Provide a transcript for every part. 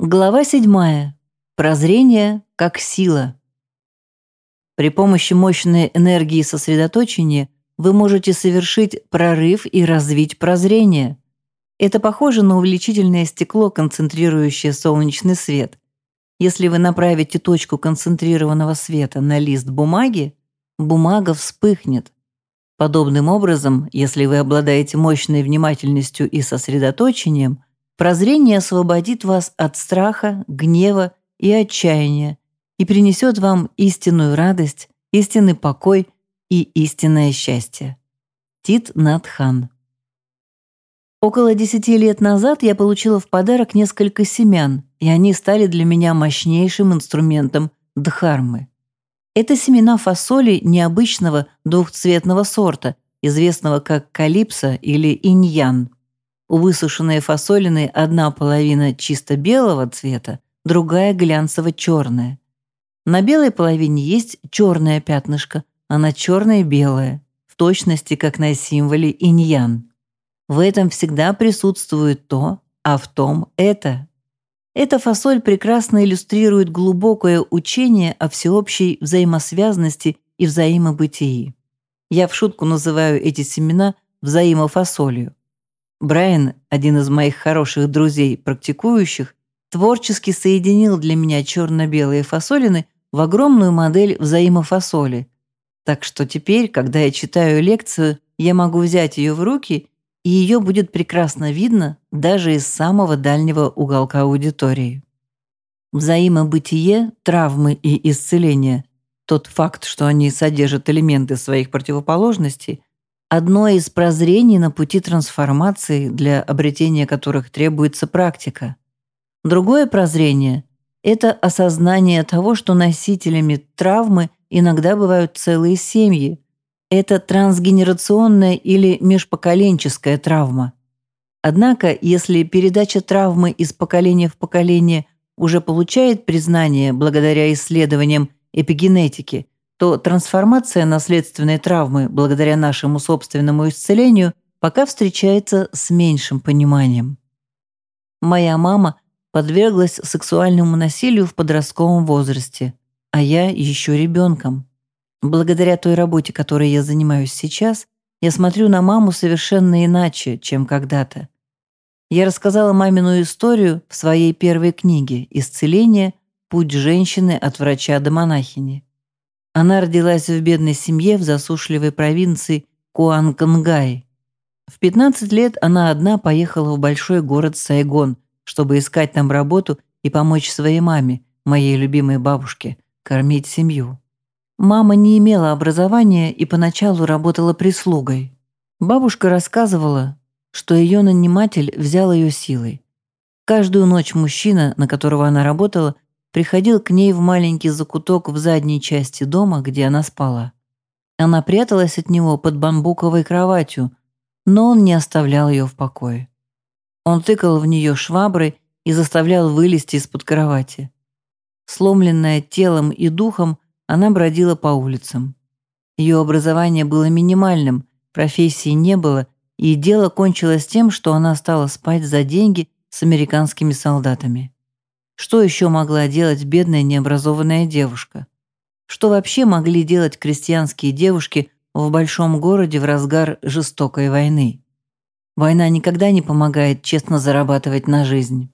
Глава 7. Прозрение как сила. При помощи мощной энергии сосредоточения вы можете совершить прорыв и развить прозрение. Это похоже на увеличительное стекло, концентрирующее солнечный свет. Если вы направите точку концентрированного света на лист бумаги, бумага вспыхнет. Подобным образом, если вы обладаете мощной внимательностью и сосредоточением – Прозрение освободит вас от страха, гнева и отчаяния и принесет вам истинную радость, истинный покой и истинное счастье. Тит Надхан Около десяти лет назад я получила в подарок несколько семян, и они стали для меня мощнейшим инструментом дхармы. Это семена фасоли необычного двухцветного сорта, известного как калипсо или иньян. У высушенной фасолины одна половина чисто белого цвета, другая глянцево-черная. На белой половине есть черное пятнышко, а на черной – белое, в точности как на символе иньян. В этом всегда присутствует то, а в том – это. Эта фасоль прекрасно иллюстрирует глубокое учение о всеобщей взаимосвязанности и взаимобытии. Я в шутку называю эти семена взаимофасолью. Брайан, один из моих хороших друзей, практикующих, творчески соединил для меня черно-белые фасолины в огромную модель взаимофасоли. Так что теперь, когда я читаю лекцию, я могу взять ее в руки, и ее будет прекрасно видно даже из самого дальнего уголка аудитории. Взаимобытие, травмы и исцеление, тот факт, что они содержат элементы своих противоположностей, одно из прозрений на пути трансформации, для обретения которых требуется практика. Другое прозрение – это осознание того, что носителями травмы иногда бывают целые семьи. Это трансгенерационная или межпоколенческая травма. Однако, если передача травмы из поколения в поколение уже получает признание благодаря исследованиям эпигенетики – то трансформация наследственной травмы благодаря нашему собственному исцелению пока встречается с меньшим пониманием. Моя мама подверглась сексуальному насилию в подростковом возрасте, а я еще ребенком. Благодаря той работе, которой я занимаюсь сейчас, я смотрю на маму совершенно иначе, чем когда-то. Я рассказала мамину историю в своей первой книге «Исцеление. Путь женщины от врача до монахини». Она родилась в бедной семье в засушливой провинции Куанкангай. В 15 лет она одна поехала в большой город Сайгон, чтобы искать там работу и помочь своей маме, моей любимой бабушке, кормить семью. Мама не имела образования и поначалу работала прислугой. Бабушка рассказывала, что ее наниматель взял ее силой. Каждую ночь мужчина, на которого она работала, приходил к ней в маленький закуток в задней части дома, где она спала. Она пряталась от него под бамбуковой кроватью, но он не оставлял ее в покое. Он тыкал в нее шваброй и заставлял вылезти из-под кровати. Сломленная телом и духом, она бродила по улицам. Ее образование было минимальным, профессии не было, и дело кончилось тем, что она стала спать за деньги с американскими солдатами. Что еще могла делать бедная необразованная девушка? Что вообще могли делать крестьянские девушки в большом городе в разгар жестокой войны? Война никогда не помогает честно зарабатывать на жизнь.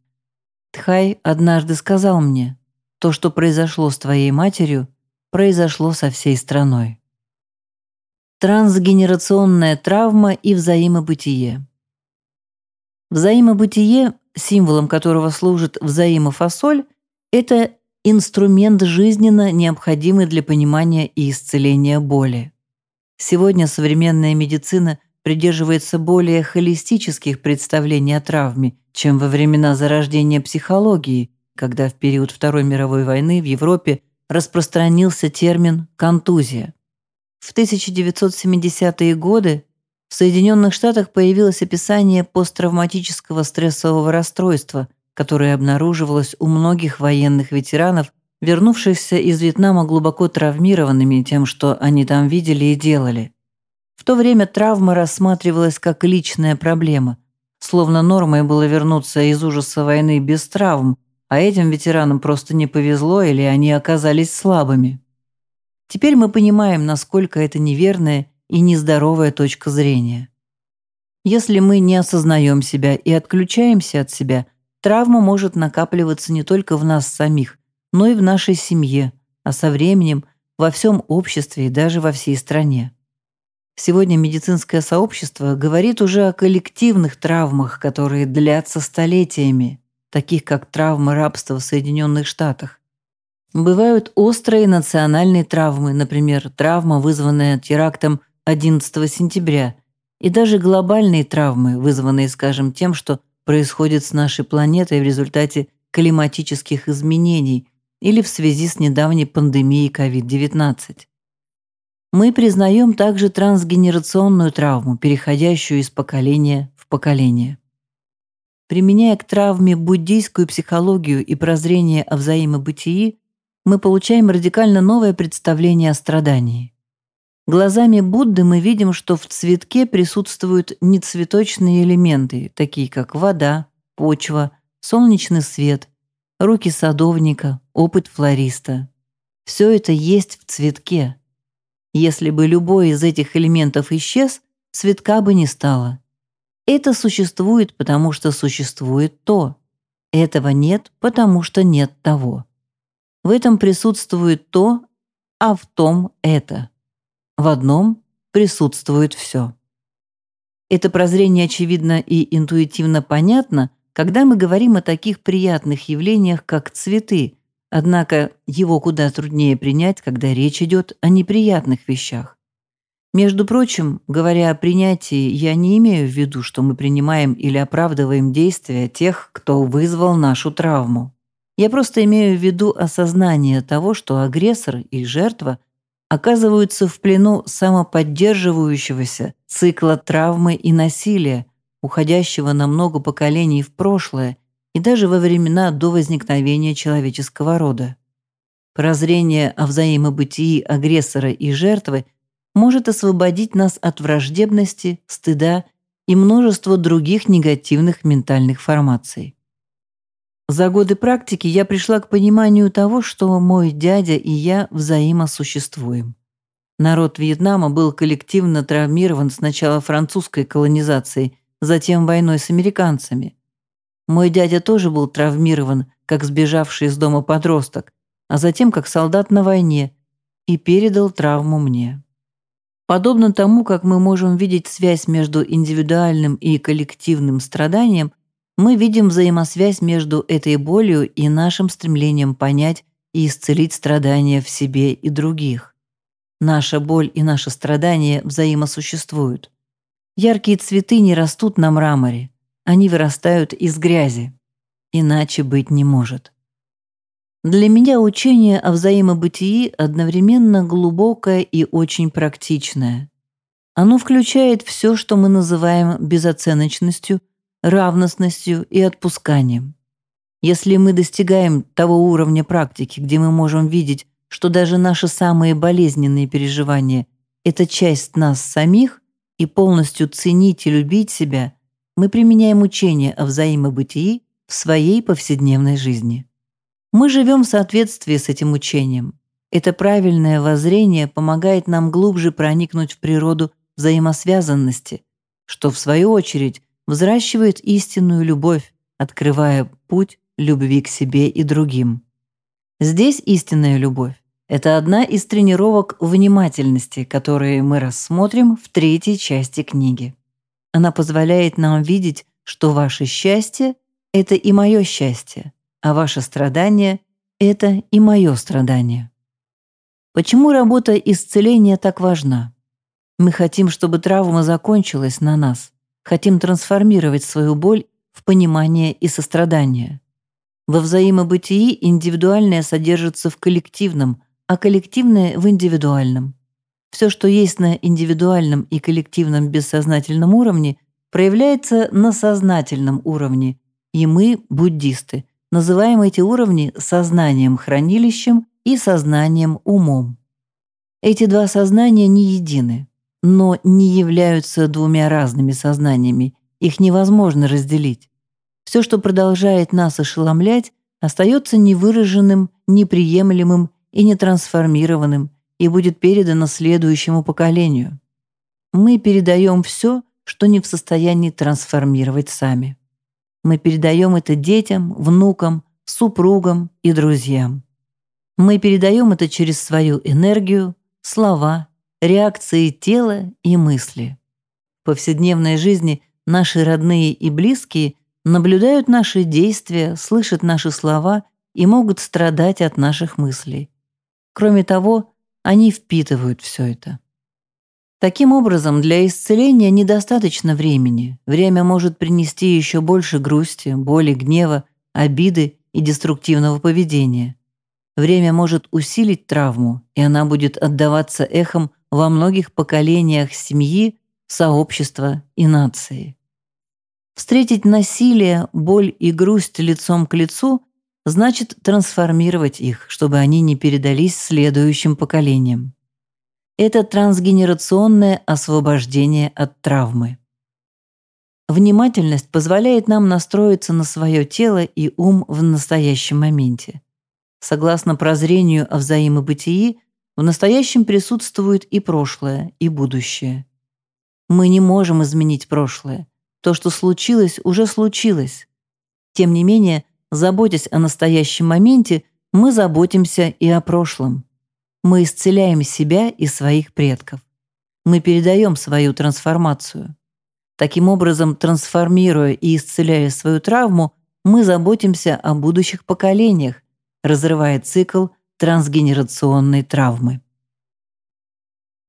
Тхай однажды сказал мне, то, что произошло с твоей матерью, произошло со всей страной. Трансгенерационная травма и взаимобытие. Взаимобытие символом которого служит взаимофасоль, это инструмент жизненно необходимый для понимания и исцеления боли. Сегодня современная медицина придерживается более холистических представлений о травме, чем во времена зарождения психологии, когда в период Второй мировой войны в Европе распространился термин «контузия». В 1970-е годы в Соединенных Штатах появилось описание посттравматического стрессового расстройства, которое обнаруживалось у многих военных ветеранов, вернувшихся из Вьетнама глубоко травмированными тем, что они там видели и делали. В то время травма рассматривалась как личная проблема, словно нормой было вернуться из ужаса войны без травм, а этим ветеранам просто не повезло или они оказались слабыми. Теперь мы понимаем, насколько это неверная и нездоровая точка зрения. Если мы не осознаем себя и отключаемся от себя, травма может накапливаться не только в нас самих, но и в нашей семье, а со временем во всем обществе и даже во всей стране. Сегодня медицинское сообщество говорит уже о коллективных травмах, которые длятся столетиями, таких как травмы рабства в Соединенных Штатах. Бывают острые национальные травмы, например, травма, вызванная терактом 11 сентября, и даже глобальные травмы, вызванные, скажем, тем, что происходит с нашей планетой в результате климатических изменений или в связи с недавней пандемией COVID-19. Мы признаем также трансгенерационную травму, переходящую из поколения в поколение. Применяя к травме буддийскую психологию и прозрение о взаимобытии, мы получаем радикально новое представление о страдании. Глазами Будды мы видим, что в цветке присутствуют нецветочные элементы, такие как вода, почва, солнечный свет, руки садовника, опыт флориста. Все это есть в цветке. Если бы любой из этих элементов исчез, цветка бы не стало. Это существует, потому что существует то. Этого нет, потому что нет того. В этом присутствует то, а в том это. В одном присутствует все. Это прозрение очевидно и интуитивно понятно, когда мы говорим о таких приятных явлениях, как цветы, Однако его куда труднее принять, когда речь идет о неприятных вещах. Между прочим, говоря о принятии, я не имею в виду, что мы принимаем или оправдываем действия тех, кто вызвал нашу травму. Я просто имею в виду осознание того, что агрессор и жертва оказываются в плену самоподдерживающегося цикла травмы и насилия, уходящего на много поколений в прошлое и даже во времена до возникновения человеческого рода. Прозрение о взаимобытии агрессора и жертвы может освободить нас от враждебности, стыда и множества других негативных ментальных формаций. За годы практики я пришла к пониманию того, что мой дядя и я взаимосуществуем. Народ Вьетнама был коллективно травмирован сначала французской колонизацией, затем войной с американцами – мой дядя тоже был травмирован, как сбежавший из дома подросток, а затем как солдат на войне, и передал травму мне. Подобно тому, как мы можем видеть связь между индивидуальным и коллективным страданием, мы видим взаимосвязь между этой болью и нашим стремлением понять и исцелить страдания в себе и других. Наша боль и наше страдание взаимосуществуют. Яркие цветы не растут на мраморе, они вырастают из грязи. Иначе быть не может. Для меня учение о взаимобытии одновременно глубокое и очень практичное. Оно включает все, что мы называем безоценочностью, равностностью и отпусканием. Если мы достигаем того уровня практики, где мы можем видеть, что даже наши самые болезненные переживания – это часть нас самих, и полностью ценить и любить себя – мы применяем учение о взаимобытии в своей повседневной жизни. Мы живем в соответствии с этим учением. Это правильное воззрение помогает нам глубже проникнуть в природу взаимосвязанности, что, в свою очередь, взращивает истинную любовь, открывая путь любви к себе и другим. Здесь истинная любовь – это одна из тренировок внимательности, которые мы рассмотрим в третьей части книги. Она позволяет нам видеть, что ваше счастье — это и мое счастье, а ваше страдание — это и мое страдание. Почему работа исцеления так важна? Мы хотим, чтобы травма закончилась на нас, хотим трансформировать свою боль в понимание и сострадание. Во взаимобытии индивидуальное содержится в коллективном, а коллективное — в индивидуальном. Все, что есть на индивидуальном и коллективном бессознательном уровне, проявляется на сознательном уровне, и мы, буддисты, называем эти уровни сознанием-хранилищем и сознанием-умом. Эти два сознания не едины, но не являются двумя разными сознаниями, их невозможно разделить. Все, что продолжает нас ошеломлять, остается невыраженным, неприемлемым и нетрансформированным и будет передано следующему поколению. Мы передаем все, что не в состоянии трансформировать сами. Мы передаем это детям, внукам, супругам и друзьям. Мы передаем это через свою энергию, слова, реакции тела и мысли. В повседневной жизни наши родные и близкие наблюдают наши действия, слышат наши слова и могут страдать от наших мыслей. Кроме того, они впитывают все это. Таким образом, для исцеления недостаточно времени. Время может принести еще больше грусти, боли, гнева, обиды и деструктивного поведения. Время может усилить травму, и она будет отдаваться эхом во многих поколениях семьи, сообщества и нации. Встретить насилие, боль и грусть лицом к лицу значит трансформировать их, чтобы они не передались следующим поколениям. Это трансгенерационное освобождение от травмы. Внимательность позволяет нам настроиться на свое тело и ум в настоящем моменте. Согласно прозрению о взаимобытии, в настоящем присутствует и прошлое, и будущее. Мы не можем изменить прошлое. То, что случилось, уже случилось. Тем не менее, заботясь о настоящем моменте, мы заботимся и о прошлом. Мы исцеляем себя и своих предков. Мы передаем свою трансформацию. Таким образом, трансформируя и исцеляя свою травму, мы заботимся о будущих поколениях, разрывая цикл трансгенерационной травмы.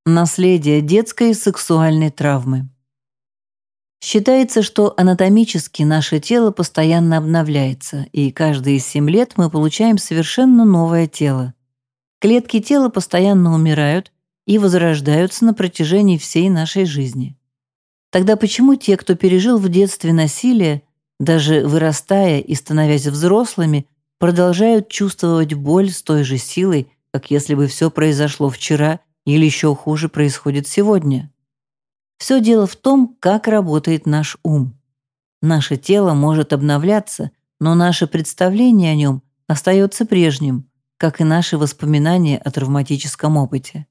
Наследие детской сексуальной травмы. Считается, что анатомически наше тело постоянно обновляется, и каждые 7 лет мы получаем совершенно новое тело. Клетки тела постоянно умирают и возрождаются на протяжении всей нашей жизни. Тогда почему те, кто пережил в детстве насилие, даже вырастая и становясь взрослыми, продолжают чувствовать боль с той же силой, как если бы все произошло вчера или еще хуже происходит сегодня? Все дело в том, как работает наш ум. Наше тело может обновляться, но наше представление о нем остается прежним, как и наши воспоминания о травматическом опыте.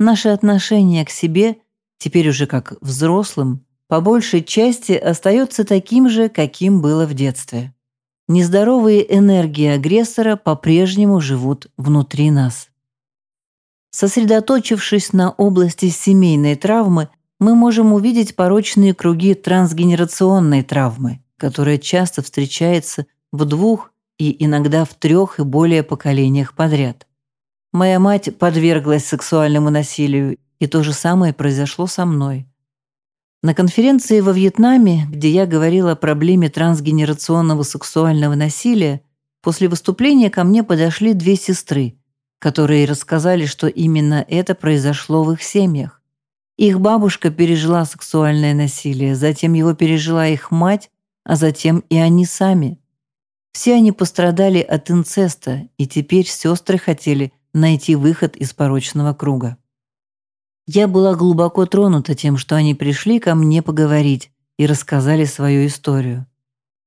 Наше отношение к себе теперь уже как взрослым, по большей части остается таким же, каким было в детстве. Нездоровые энергии агрессора по-прежнему живут внутри нас. Сосредоточившись на области семейной травмы, мы можем увидеть порочные круги трансгенерационной травмы, которая часто встречается в двух и иногда в трех и более поколениях подряд. Моя мать подверглась сексуальному насилию и то же самое произошло со мной. На конференции во Вьетнаме, где я говорила о проблеме трансгенерационного сексуального насилия, после выступления ко мне подошли две сестры, которые рассказали, что именно это произошло в их семьях. Их бабушка пережила сексуальное насилие, затем его пережила их мать, а затем и они сами. Все они пострадали от инцеста, и теперь сестры хотели найти выход из порочного круга. Я была глубоко тронута тем, что они пришли ко мне поговорить и рассказали свою историю.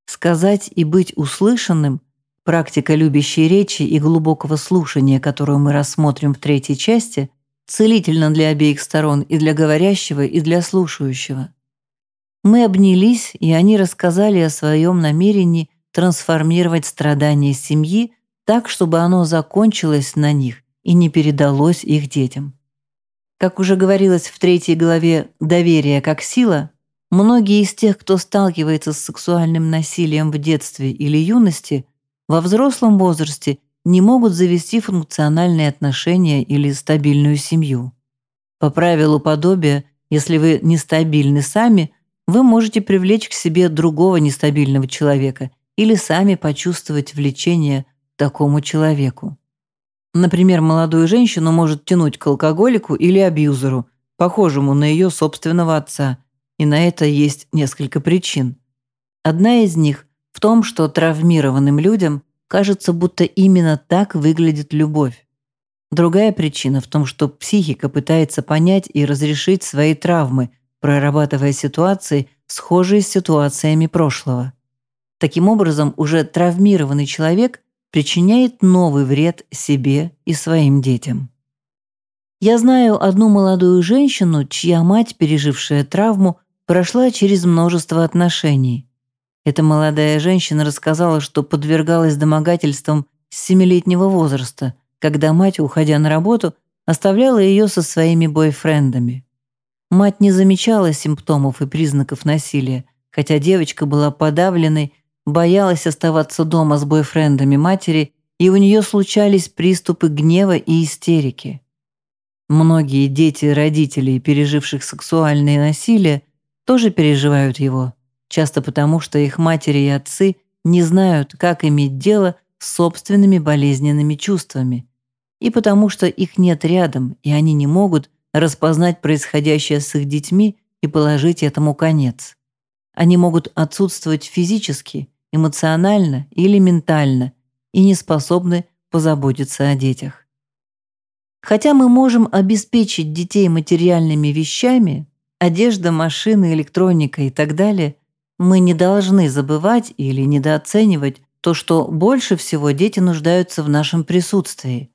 Сказать и быть услышанным – практика любящей речи и глубокого слушания, которую мы рассмотрим в третьей части, целительно для обеих сторон и для говорящего, и для слушающего. Мы обнялись, и они рассказали о своем намерении трансформировать страдания семьи так, чтобы оно закончилось на них и не передалось их детям. Как уже говорилось в третьей главе «Доверие как сила», многие из тех, кто сталкивается с сексуальным насилием в детстве или юности, во взрослом возрасте не могут завести функциональные отношения или стабильную семью. По правилу подобия, если вы нестабильны сами, вы можете привлечь к себе другого нестабильного человека или сами почувствовать влечение к такому человеку. Например, молодую женщину может тянуть к алкоголику или абьюзеру, похожему на ее собственного отца, и на это есть несколько причин. Одна из них в том, что травмированным людям кажется, будто именно так выглядит любовь. Другая причина в том, что психика пытается понять и разрешить свои травмы, прорабатывая ситуации, схожие с ситуациями прошлого. Таким образом, уже травмированный человек причиняет новый вред себе и своим детям. Я знаю одну молодую женщину, чья мать, пережившая травму, прошла через множество отношений. Эта молодая женщина рассказала, что подвергалась домогательствам с семилетнего возраста, когда мать, уходя на работу, оставляла ее со своими бойфрендами. Мать не замечала симптомов и признаков насилия, хотя девочка была подавленной, боялась оставаться дома с бойфрендами матери, и у нее случались приступы гнева и истерики. Многие дети родителей, переживших сексуальное насилие, тоже переживают его, часто потому, что их матери и отцы не знают, как иметь дело с собственными болезненными чувствами, и потому что их нет рядом, и они не могут распознать происходящее с их детьми и положить этому конец. Они могут отсутствовать физически, эмоционально или ментально и не способны позаботиться о детях. Хотя мы можем обеспечить детей материальными вещами, одежда, машины, электроника и так далее, мы не должны забывать или недооценивать то, что больше всего дети нуждаются в нашем присутствии.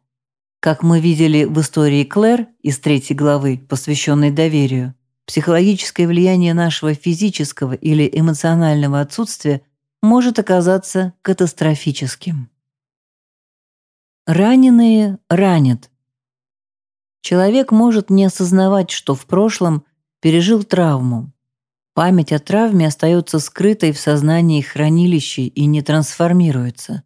Как мы видели в истории Клэр из третьей главы, посвященной доверию, психологическое влияние нашего физического или эмоционального отсутствия может оказаться катастрофическим. Раненые ранят. Человек может не осознавать, что в прошлом пережил травму. Память о травме остается скрытой в сознании хранилища и не трансформируется.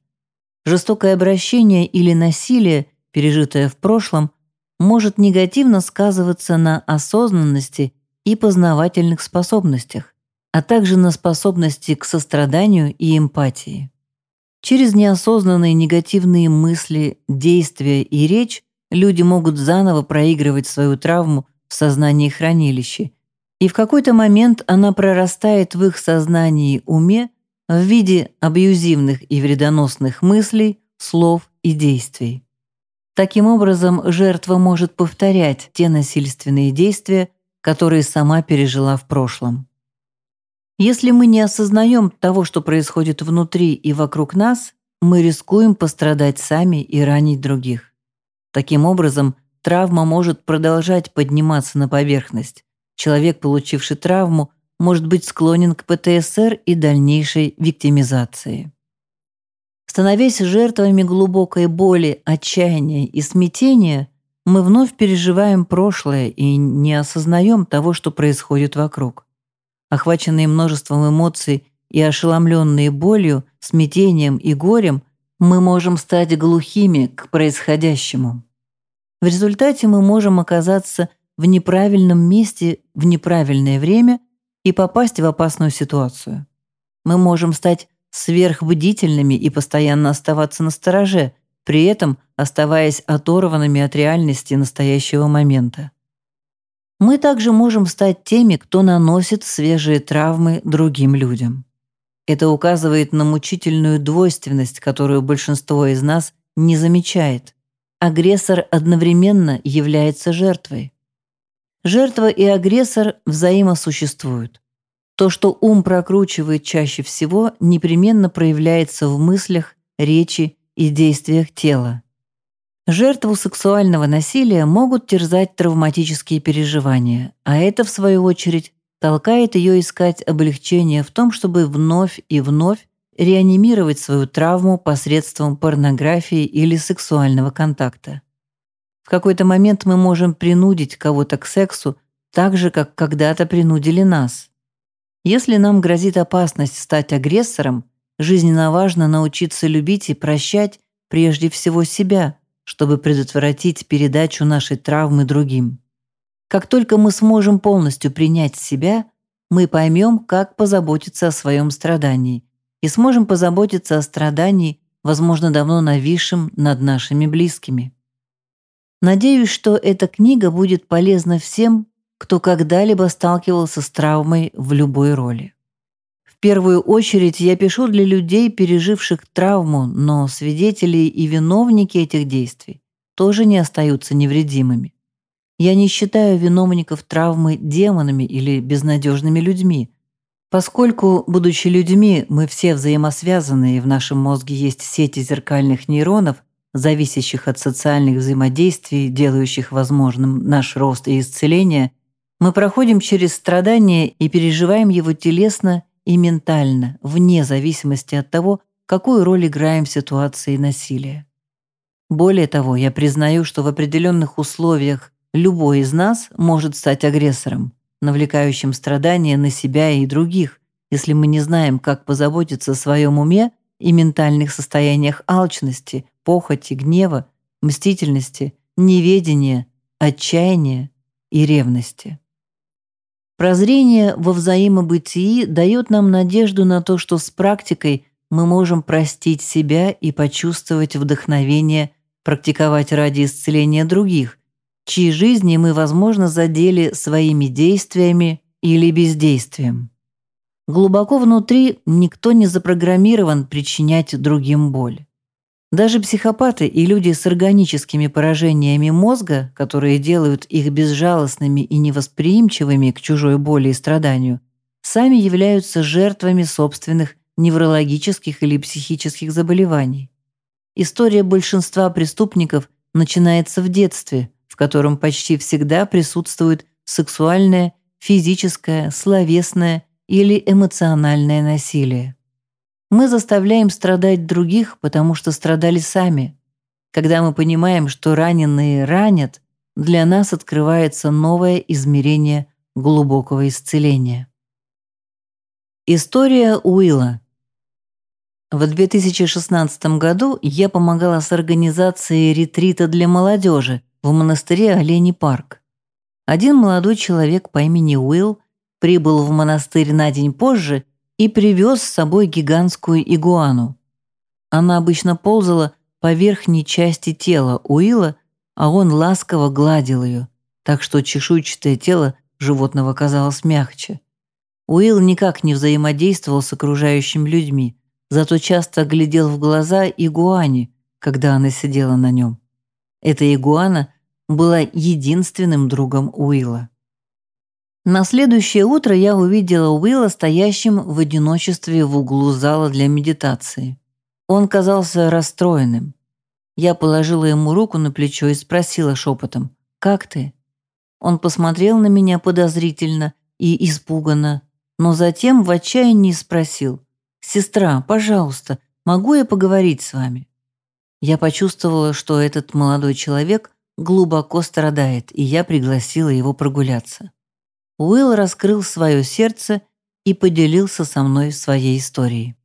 Жестокое обращение или насилие, пережитое в прошлом, может негативно сказываться на осознанности и познавательных способностях, а также на способности к состраданию и эмпатии. Через неосознанные негативные мысли, действия и речь люди могут заново проигрывать свою травму в сознании хранилища, и в какой-то момент она прорастает в их сознании и уме в виде абьюзивных и вредоносных мыслей, слов и действий. Таким образом, жертва может повторять те насильственные действия, которые сама пережила в прошлом. Если мы не осознаем того, что происходит внутри и вокруг нас, мы рискуем пострадать сами и ранить других. Таким образом, травма может продолжать подниматься на поверхность. Человек, получивший травму, может быть склонен к ПТСР и дальнейшей виктимизации. Становясь жертвами глубокой боли, отчаяния и смятения, мы вновь переживаем прошлое и не осознаем того, что происходит вокруг. Охваченные множеством эмоций и ошеломленные болью, смятением и горем, мы можем стать глухими к происходящему. В результате мы можем оказаться в неправильном месте в неправильное время и попасть в опасную ситуацию. Мы можем стать сверхбдительными и постоянно оставаться на стороже, при этом оставаясь оторванными от реальности настоящего момента. Мы также можем стать теми, кто наносит свежие травмы другим людям. Это указывает на мучительную двойственность, которую большинство из нас не замечает. Агрессор одновременно является жертвой. Жертва и агрессор взаимосуществуют. То, что ум прокручивает чаще всего, непременно проявляется в мыслях, речи и действиях тела. Жертву сексуального насилия могут терзать травматические переживания, а это, в свою очередь, толкает ее искать облегчение в том, чтобы вновь и вновь реанимировать свою травму посредством порнографии или сексуального контакта. В какой-то момент мы можем принудить кого-то к сексу так же, как когда-то принудили нас. Если нам грозит опасность стать агрессором, жизненно важно научиться любить и прощать прежде всего себя, чтобы предотвратить передачу нашей травмы другим. Как только мы сможем полностью принять себя, мы поймем, как позаботиться о своем страдании и сможем позаботиться о страдании, возможно, давно нависшем над нашими близкими. Надеюсь, что эта книга будет полезна всем, кто когда-либо сталкивался с травмой в любой роли. В первую очередь я пишу для людей, переживших травму, но свидетели и виновники этих действий тоже не остаются невредимыми. Я не считаю виновников травмы демонами или безнадежными людьми, Поскольку, будучи людьми, мы все взаимосвязаны, и в нашем мозге есть сети зеркальных нейронов, зависящих от социальных взаимодействий, делающих возможным наш рост и исцеление, мы проходим через страдания и переживаем его телесно и ментально, вне зависимости от того, какую роль играем в ситуации насилия. Более того, я признаю, что в определенных условиях любой из нас может стать агрессором, навлекающим страдания на себя и других, если мы не знаем, как позаботиться о своем уме и ментальных состояниях алчности, похоти, гнева, мстительности, неведения, отчаяния и ревности. Прозрение во взаимобытии дает нам надежду на то, что с практикой мы можем простить себя и почувствовать вдохновение практиковать ради исцеления других, чьи жизни мы, возможно, задели своими действиями или бездействием. Глубоко внутри никто не запрограммирован причинять другим боль. Даже психопаты и люди с органическими поражениями мозга, которые делают их безжалостными и невосприимчивыми к чужой боли и страданию, сами являются жертвами собственных неврологических или психических заболеваний. История большинства преступников начинается в детстве, в котором почти всегда присутствует сексуальное, физическое, словесное или эмоциональное насилие. Мы заставляем страдать других, потому что страдали сами. Когда мы понимаем, что раненые ранят, для нас открывается новое измерение глубокого исцеления. История Уилла. В 2016 году я помогала с организацией ретрита для молодежи в монастыре Олени парк. Один молодой человек по имени Уилл прибыл в монастырь на день позже и привез с собой гигантскую игуану. Она обычно ползала по верхней части тела Уилла, а он ласково гладил ее, так что чешуйчатое тело животного казалось мягче. Уилл никак не взаимодействовал с окружающими людьми, зато часто глядел в глаза игуане, когда она сидела на нем. Эта игуана была единственным другом Уилла. На следующее утро я увидела Уилла стоящим в одиночестве в углу зала для медитации. Он казался расстроенным. Я положила ему руку на плечо и спросила шепотом «Как ты?». Он посмотрел на меня подозрительно и испуганно, но затем в отчаянии спросил «Сестра, пожалуйста, могу я поговорить с вами?» Я почувствовала, что этот молодой человек глубоко страдает, и я пригласила его прогуляться. Уилл раскрыл свое сердце и поделился со мной своей историей.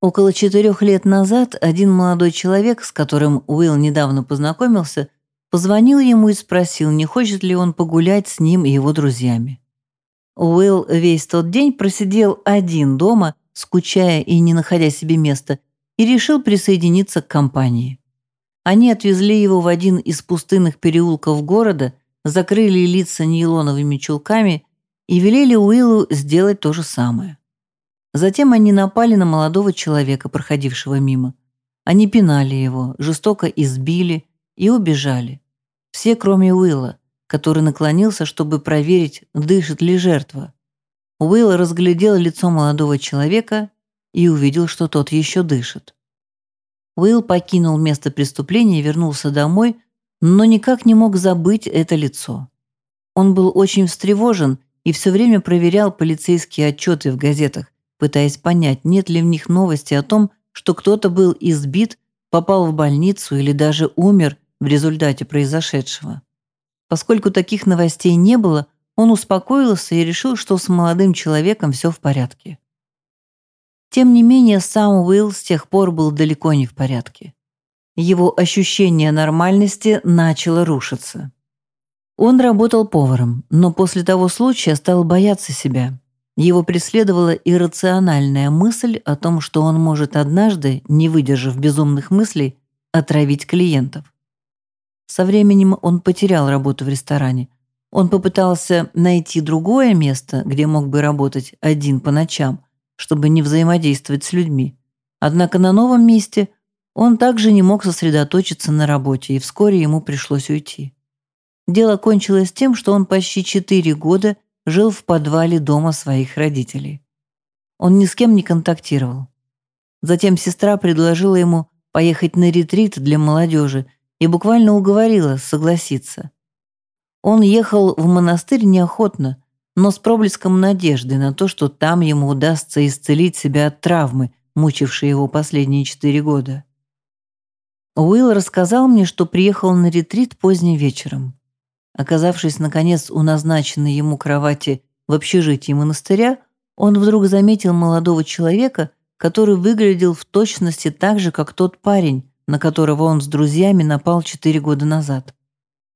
Около четырех лет назад один молодой человек, с которым Уилл недавно познакомился, позвонил ему и спросил, не хочет ли он погулять с ним и его друзьями. Уилл весь тот день просидел один дома, скучая и не находя себе места, и решил присоединиться к компании. Они отвезли его в один из пустынных переулков города, закрыли лица нейлоновыми чулками и велели Уиллу сделать то же самое. Затем они напали на молодого человека, проходившего мимо. Они пинали его, жестоко избили и убежали. Все, кроме Уилла, который наклонился, чтобы проверить, дышит ли жертва. Уилл разглядел лицо молодого человека и увидел, что тот еще дышит. Уилл покинул место преступления и вернулся домой, но никак не мог забыть это лицо. Он был очень встревожен и все время проверял полицейские отчеты в газетах, пытаясь понять, нет ли в них новости о том, что кто-то был избит, попал в больницу или даже умер в результате произошедшего. Поскольку таких новостей не было, он успокоился и решил, что с молодым человеком все в порядке. Тем не менее, сам Уилл с тех пор был далеко не в порядке его ощущение нормальности начало рушиться. Он работал поваром, но после того случая стал бояться себя. Его преследовала иррациональная мысль о том, что он может однажды, не выдержав безумных мыслей, отравить клиентов. Со временем он потерял работу в ресторане. Он попытался найти другое место, где мог бы работать один по ночам, чтобы не взаимодействовать с людьми. Однако на новом месте – он также не мог сосредоточиться на работе, и вскоре ему пришлось уйти. Дело кончилось тем, что он почти четыре года жил в подвале дома своих родителей. Он ни с кем не контактировал. Затем сестра предложила ему поехать на ретрит для молодежи и буквально уговорила согласиться. Он ехал в монастырь неохотно, но с проблеском надежды на то, что там ему удастся исцелить себя от травмы, мучившей его последние четыре года. Уилл рассказал мне, что приехал на ретрит поздним вечером. Оказавшись, наконец, у назначенной ему кровати в общежитии монастыря, он вдруг заметил молодого человека, который выглядел в точности так же, как тот парень, на которого он с друзьями напал четыре года назад.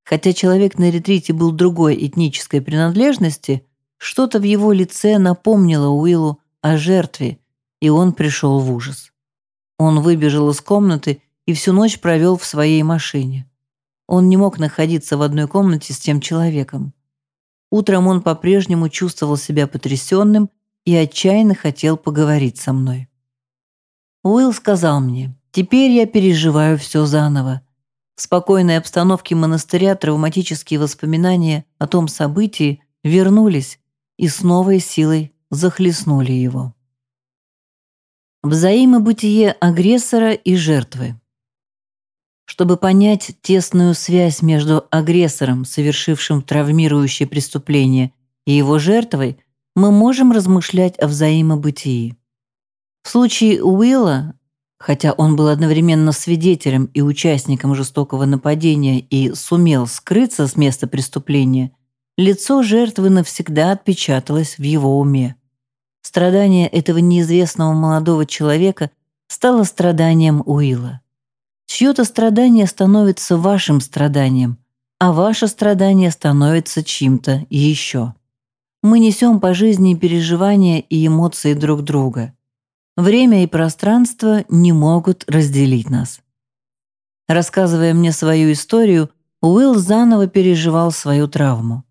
Хотя человек на ретрите был другой этнической принадлежности, что-то в его лице напомнило Уиллу о жертве, и он пришел в ужас. Он выбежал из комнаты и всю ночь провел в своей машине. Он не мог находиться в одной комнате с тем человеком. Утром он по-прежнему чувствовал себя потрясенным и отчаянно хотел поговорить со мной. Уилл сказал мне, «Теперь я переживаю все заново. В спокойной обстановке монастыря травматические воспоминания о том событии вернулись и с новой силой захлестнули его». Взаимобытие агрессора и жертвы. Чтобы понять тесную связь между агрессором, совершившим травмирующее преступление, и его жертвой, мы можем размышлять о взаимобытии. В случае Уилла, хотя он был одновременно свидетелем и участником жестокого нападения и сумел скрыться с места преступления, лицо жертвы навсегда отпечаталось в его уме. Страдание этого неизвестного молодого человека стало страданием Уилла. Чье-то страдание становится вашим страданием, а ваше страдание становится чьим-то еще. Мы несем по жизни переживания и эмоции друг друга. Время и пространство не могут разделить нас. Рассказывая мне свою историю, Уилл заново переживал свою травму.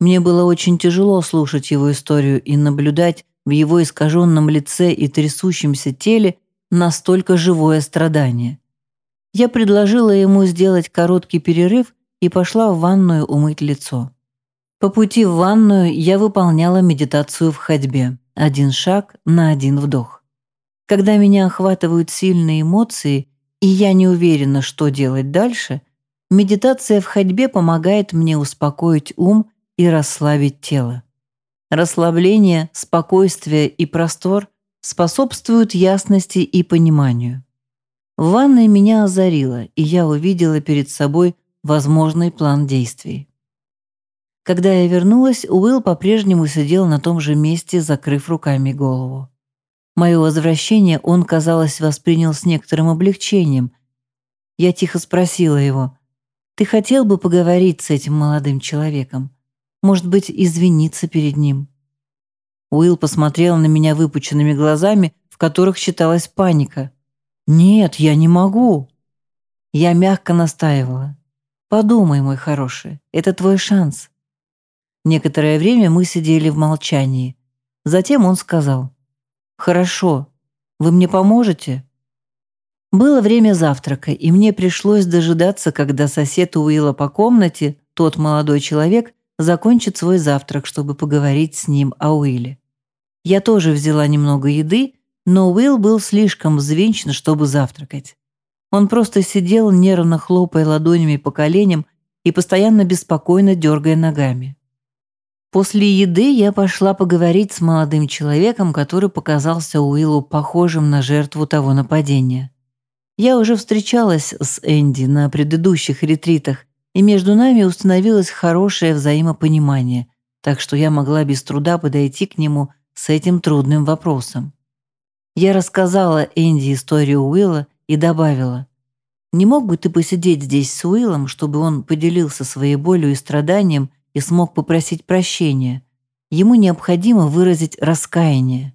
Мне было очень тяжело слушать его историю и наблюдать в его искаженном лице и трясущемся теле настолько живое страдание. Я предложила ему сделать короткий перерыв и пошла в ванную умыть лицо. По пути в ванную я выполняла медитацию в ходьбе. Один шаг на один вдох. Когда меня охватывают сильные эмоции, и я не уверена, что делать дальше, медитация в ходьбе помогает мне успокоить ум и расслабить тело. Расслабление, спокойствие и простор способствуют ясности и пониманию. В ванной меня озарило, и я увидела перед собой возможный план действий. Когда я вернулась, Уилл по-прежнему сидел на том же месте, закрыв руками голову. Мое возвращение он, казалось, воспринял с некоторым облегчением. Я тихо спросила его, «Ты хотел бы поговорить с этим молодым человеком? Может быть, извиниться перед ним?» Уилл посмотрел на меня выпученными глазами, в которых читалась паника. «Нет, я не могу». Я мягко настаивала. «Подумай, мой хороший, это твой шанс. Некоторое время мы сидели в молчании. Затем он сказал, «Хорошо, вы мне поможете?» Было время завтрака, и мне пришлось дожидаться, когда сосед Уилла по комнате, тот молодой человек, закончит свой завтрак, чтобы поговорить с ним о Уилле. Я тоже взяла немного еды, но Уилл был слишком взвинчен, чтобы завтракать. Он просто сидел, нервно хлопая ладонями по коленям и постоянно беспокойно дергая ногами. После еды я пошла поговорить с молодым человеком, который показался Уиллу похожим на жертву того нападения. Я уже встречалась с Энди на предыдущих ретритах, и между нами установилось хорошее взаимопонимание, так что я могла без труда подойти к нему с этим трудным вопросом. Я рассказала Энди историю Уилла и добавила, «Не мог бы ты посидеть здесь с Уиллом, чтобы он поделился своей болью и страданием и смог попросить прощения. Ему необходимо выразить раскаяние.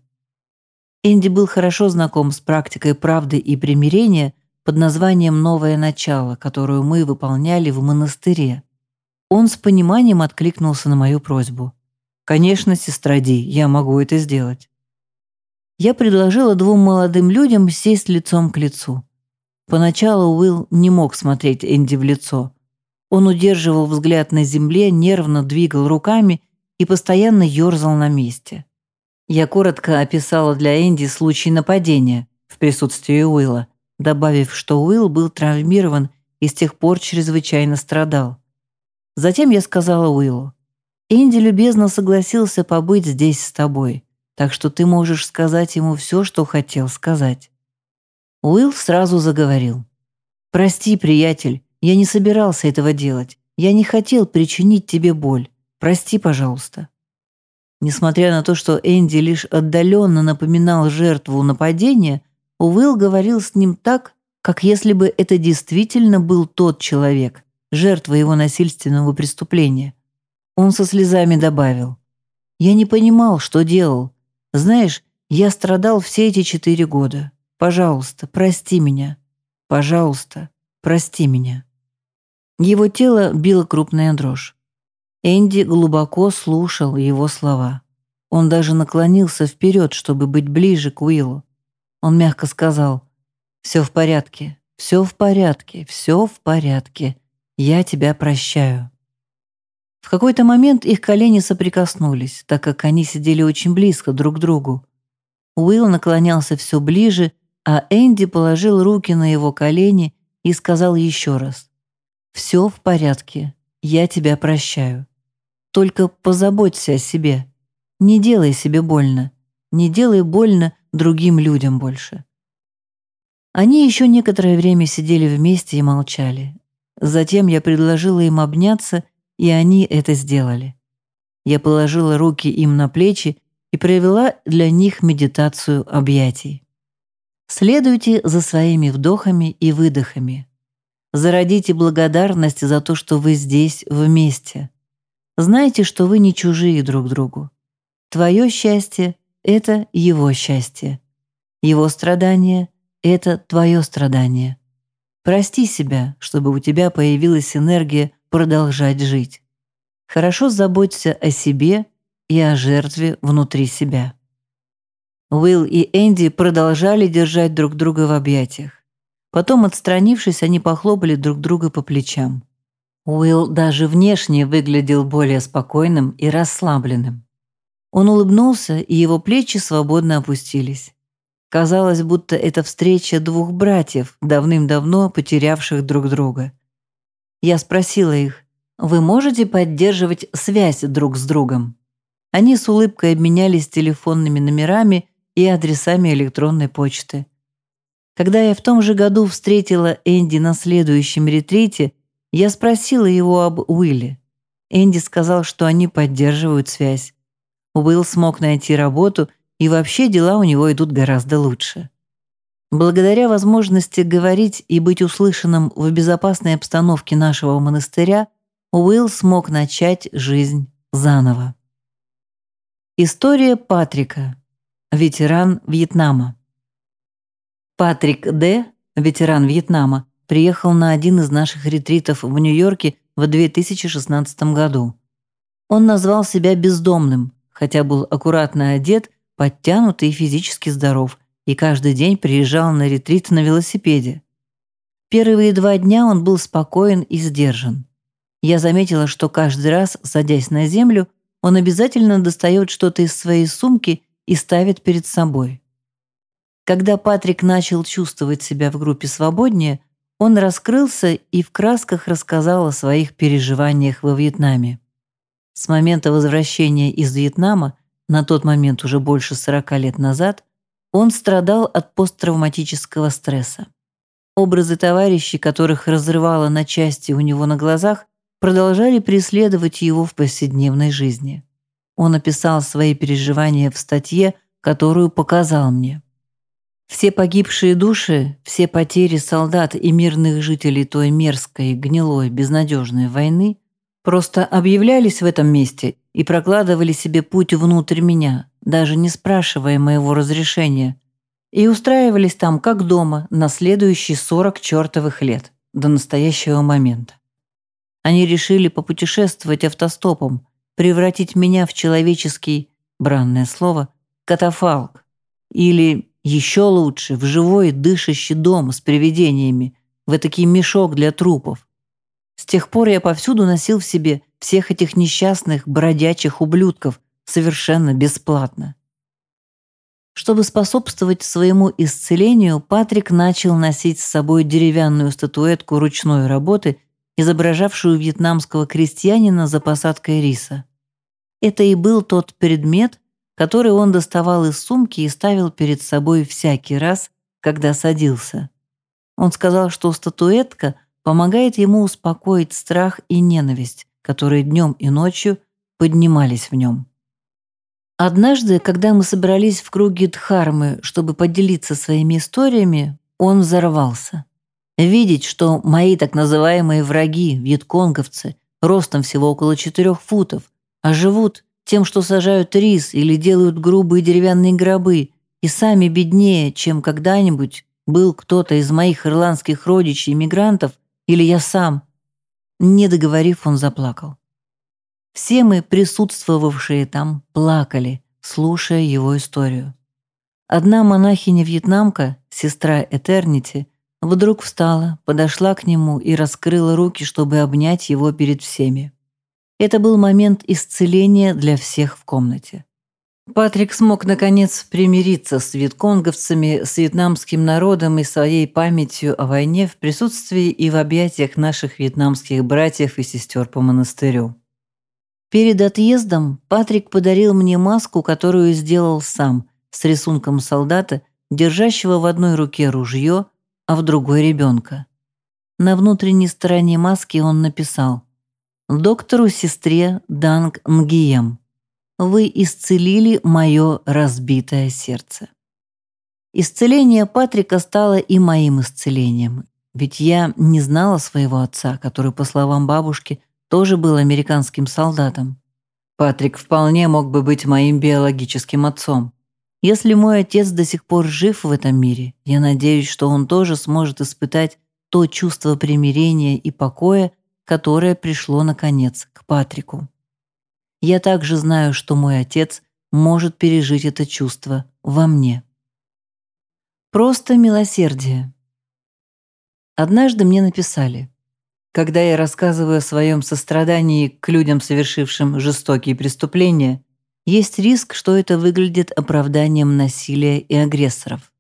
Энди был хорошо знаком с практикой правды и примирения под названием «Новое начало», которую мы выполняли в монастыре. Он с пониманием откликнулся на мою просьбу. «Конечно, сестра Ди, я могу это сделать». Я предложила двум молодым людям сесть лицом к лицу. Поначалу Уилл не мог смотреть Энди в лицо, он удерживал взгляд на земле, нервно двигал руками и постоянно ерзал на месте. Я коротко описала для Энди случай нападения в присутствии Уилла, добавив, что Уилл был травмирован и с тех пор чрезвычайно страдал. Затем я сказала Уиллу, «Энди любезно согласился побыть здесь с тобой, так что ты можешь сказать ему все, что хотел сказать». Уилл сразу заговорил. «Прости, приятель, я не собирался этого делать. Я не хотел причинить тебе боль. Прости, пожалуйста». Несмотря на то, что Энди лишь отдаленно напоминал жертву нападения, Уилл говорил с ним так, как если бы это действительно был тот человек, жертва его насильственного преступления. Он со слезами добавил. «Я не понимал, что делал. Знаешь, я страдал все эти четыре года. Пожалуйста, прости меня. Пожалуйста, прости меня». Его тело било крупная дрожь. Энди глубоко слушал его слова. Он даже наклонился вперед, чтобы быть ближе к Уиллу. Он мягко сказал, «Все в порядке, все в порядке, все в порядке. Я тебя прощаю». В какой-то момент их колени соприкоснулись, так как они сидели очень близко друг к другу. Уилл наклонялся все ближе, а Энди положил руки на его колени и сказал еще раз, все в порядке. Я тебя прощаю. Только позаботься о себе. Не делай себе больно. Не делай больно другим людям больше». Они еще некоторое время сидели вместе и молчали. Затем я предложила им обняться, и они это сделали. Я положила руки им на плечи и провела для них медитацию объятий. Следуйте за своими вдохами и выдохами. Зародите благодарность за то, что вы здесь вместе. Знайте, что вы не чужие друг другу. Твое счастье — это его счастье. Его страдание — это твое страдание. Прости себя, чтобы у тебя появилась энергия продолжать жить. Хорошо заботься о себе и о жертве внутри себя. Уилл и Энди продолжали держать друг друга в объятиях. Потом, отстранившись, они похлопали друг друга по плечам. Уилл даже внешне выглядел более спокойным и расслабленным. Он улыбнулся, и его плечи свободно опустились. Казалось, будто это встреча двух братьев, давным-давно потерявших друг друга. Я спросила их, «Вы можете поддерживать связь друг с другом?» Они с улыбкой обменялись телефонными номерами и адресами электронной почты. Когда я в том же году встретила Энди на следующем ретрите, я спросила его об Уилле. Энди сказал, что они поддерживают связь. Уилл смог найти работу, и вообще дела у него идут гораздо лучше. Благодаря возможности говорить и быть услышанным в безопасной обстановке нашего монастыря, Уилл смог начать жизнь заново. История Патрика, ветеран Вьетнама. Патрик Д., ветеран Вьетнама, приехал на один из наших ретритов в Нью-Йорке в 2016 году. Он назвал себя бездомным, хотя был аккуратно одет, подтянутый и физически здоров, и каждый день приезжал на ретрит на велосипеде. Первые два дня он был спокоен и сдержан. Я заметила, что каждый раз, садясь на землю, он обязательно достает что-то из своей сумки и ставит перед собой. Когда Патрик начал чувствовать себя в группе свободнее, он раскрылся и в красках рассказал о своих переживаниях во Вьетнаме. С момента возвращения из Вьетнама, на тот момент уже больше 40 лет назад, он страдал от посттравматического стресса. Образы товарищей, которых разрывало на части у него на глазах, продолжали преследовать его в повседневной жизни. Он описал свои переживания в статье, которую показал мне. Все погибшие души, все потери солдат и мирных жителей той мерзкой, гнилой, безнадежной войны просто объявлялись в этом месте и прокладывали себе путь внутрь меня, даже не спрашивая моего разрешения, и устраивались там как дома на следующие сорок чертовых лет, до настоящего момента. Они решили попутешествовать автостопом, превратить меня в человеческий, бранное слово, катафалк или еще лучше, в живой дышащий дом с привидениями, в этакий мешок для трупов. С тех пор я повсюду носил в себе всех этих несчастных бродячих ублюдков совершенно бесплатно. Чтобы способствовать своему исцелению, Патрик начал носить с собой деревянную статуэтку ручной работы, изображавшую вьетнамского крестьянина за посадкой риса. Это и был тот предмет, который он доставал из сумки и ставил перед собой всякий раз, когда садился. Он сказал, что статуэтка помогает ему успокоить страх и ненависть, которые днем и ночью поднимались в нем. Однажды, когда мы собрались в круге Дхармы, чтобы поделиться своими историями, он взорвался. Видеть, что мои так называемые враги, вьетконговцы, ростом всего около четырех футов, а живут тем, что сажают рис или делают грубые деревянные гробы, и сами беднее, чем когда-нибудь был кто-то из моих ирландских родичей-иммигрантов или я сам. Не договорив, он заплакал. Все мы, присутствовавшие там, плакали, слушая его историю. Одна монахиня-вьетнамка, сестра Этернити, вдруг встала, подошла к нему и раскрыла руки, чтобы обнять его перед всеми. Это был момент исцеления для всех в комнате. Патрик смог, наконец, примириться с вьетконговцами, с вьетнамским народом и своей памятью о войне в присутствии и в объятиях наших вьетнамских братьев и сестер по монастырю. Перед отъездом Патрик подарил мне маску, которую сделал сам, с рисунком солдата, держащего в одной руке ружье, а в другой ребенка. На внутренней стороне маски он написал «Доктору-сестре Данг Нгием, вы исцелили мое разбитое сердце». Исцеление Патрика стало и моим исцелением, ведь я не знала своего отца, который, по словам бабушки, тоже был американским солдатом. Патрик вполне мог бы быть моим биологическим отцом. Если мой отец до сих пор жив в этом мире, я надеюсь, что он тоже сможет испытать то чувство примирения и покоя, которое пришло, наконец, к Патрику. Я также знаю, что мой отец может пережить это чувство во мне. Просто милосердие. Однажды мне написали – когда я рассказываю о своем сострадании к людям, совершившим жестокие преступления, есть риск, что это выглядит оправданием насилия и агрессоров.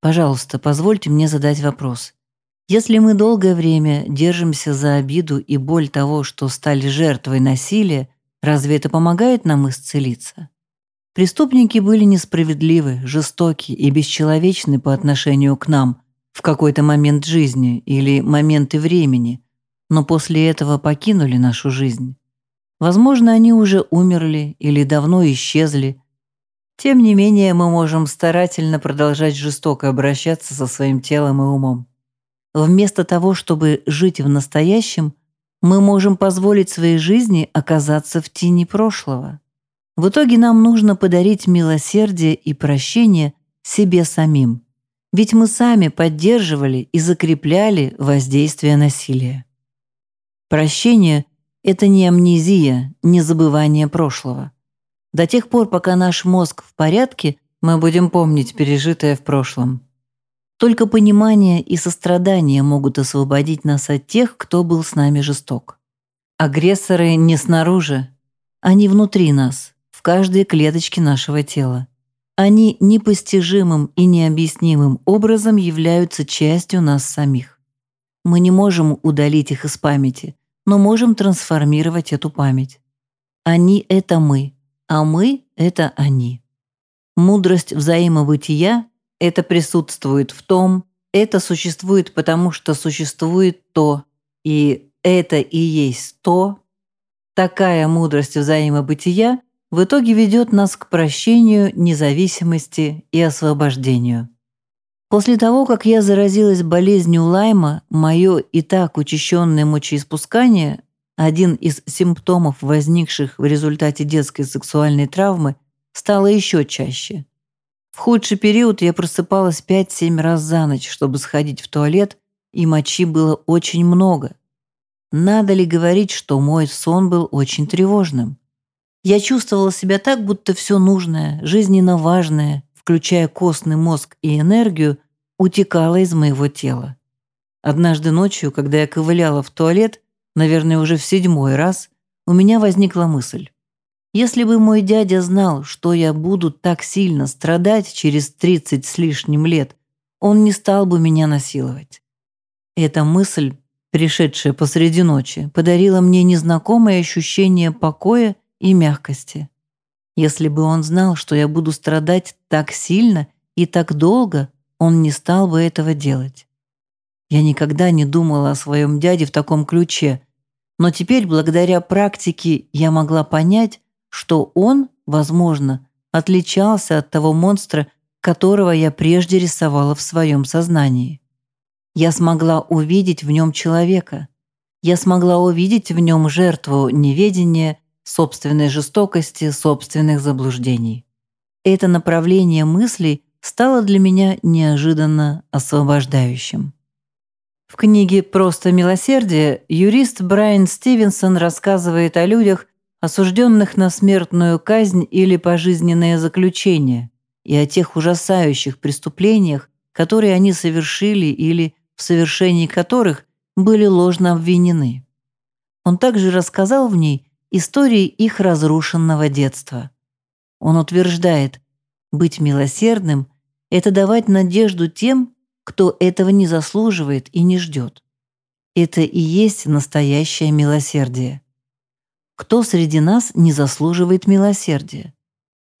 Пожалуйста, позвольте мне задать вопрос. Если мы долгое время держимся за обиду и боль того, что стали жертвой насилия, разве это помогает нам исцелиться? Преступники были несправедливы, жестоки и бесчеловечны по отношению к нам – в какой-то момент жизни или моменты времени, но после этого покинули нашу жизнь. Возможно, они уже умерли или давно исчезли. Тем не менее, мы можем старательно продолжать жестоко обращаться со своим телом и умом. Вместо того, чтобы жить в настоящем, мы можем позволить своей жизни оказаться в тени прошлого. В итоге нам нужно подарить милосердие и прощение себе самим – ведь мы сами поддерживали и закрепляли воздействие насилия. Прощение – это не амнезия, не забывание прошлого. До тех пор, пока наш мозг в порядке, мы будем помнить пережитое в прошлом. Только понимание и сострадание могут освободить нас от тех, кто был с нами жесток. Агрессоры не снаружи, они внутри нас, в каждой клеточке нашего тела. Они непостижимым и необъяснимым образом являются частью нас самих. Мы не можем удалить их из памяти, но можем трансформировать эту память. Они — это мы, а мы — это они. Мудрость взаимобытия — это присутствует в том, это существует потому, что существует то, и это и есть то. Такая мудрость взаимобытия в итоге ведет нас к прощению, независимости и освобождению. После того, как я заразилась болезнью Лайма, мое и так учащенное мочеиспускание, один из симптомов, возникших в результате детской сексуальной травмы, стало еще чаще. В худший период я просыпалась 5-7 раз за ночь, чтобы сходить в туалет, и мочи было очень много. Надо ли говорить, что мой сон был очень тревожным? Я чувствовала себя так, будто все нужное, жизненно важное, включая костный мозг и энергию, утекало из моего тела. Однажды ночью, когда я ковыляла в туалет, наверное, уже в седьмой раз, у меня возникла мысль. Если бы мой дядя знал, что я буду так сильно страдать через 30 с лишним лет, он не стал бы меня насиловать. Эта мысль, пришедшая посреди ночи, подарила мне незнакомое ощущение покоя и мягкости. Если бы он знал, что я буду страдать так сильно и так долго, он не стал бы этого делать. Я никогда не думала о своем дяде в таком ключе, но теперь, благодаря практике, я могла понять, что он, возможно, отличался от того монстра, которого я прежде рисовала в своем сознании. Я смогла увидеть в нем человека. Я смогла увидеть в нем жертву неведения, собственной жестокости, собственных заблуждений. Это направление мыслей стало для меня неожиданно освобождающим. В книге «Просто милосердие» юрист Брайан Стивенсон рассказывает о людях, осужденных на смертную казнь или пожизненное заключение, и о тех ужасающих преступлениях, которые они совершили или в совершении которых были ложно обвинены. Он также рассказал в ней истории их разрушенного детства. Он утверждает, быть милосердным – это давать надежду тем, кто этого не заслуживает и не ждет. Это и есть настоящее милосердие. Кто среди нас не заслуживает милосердия?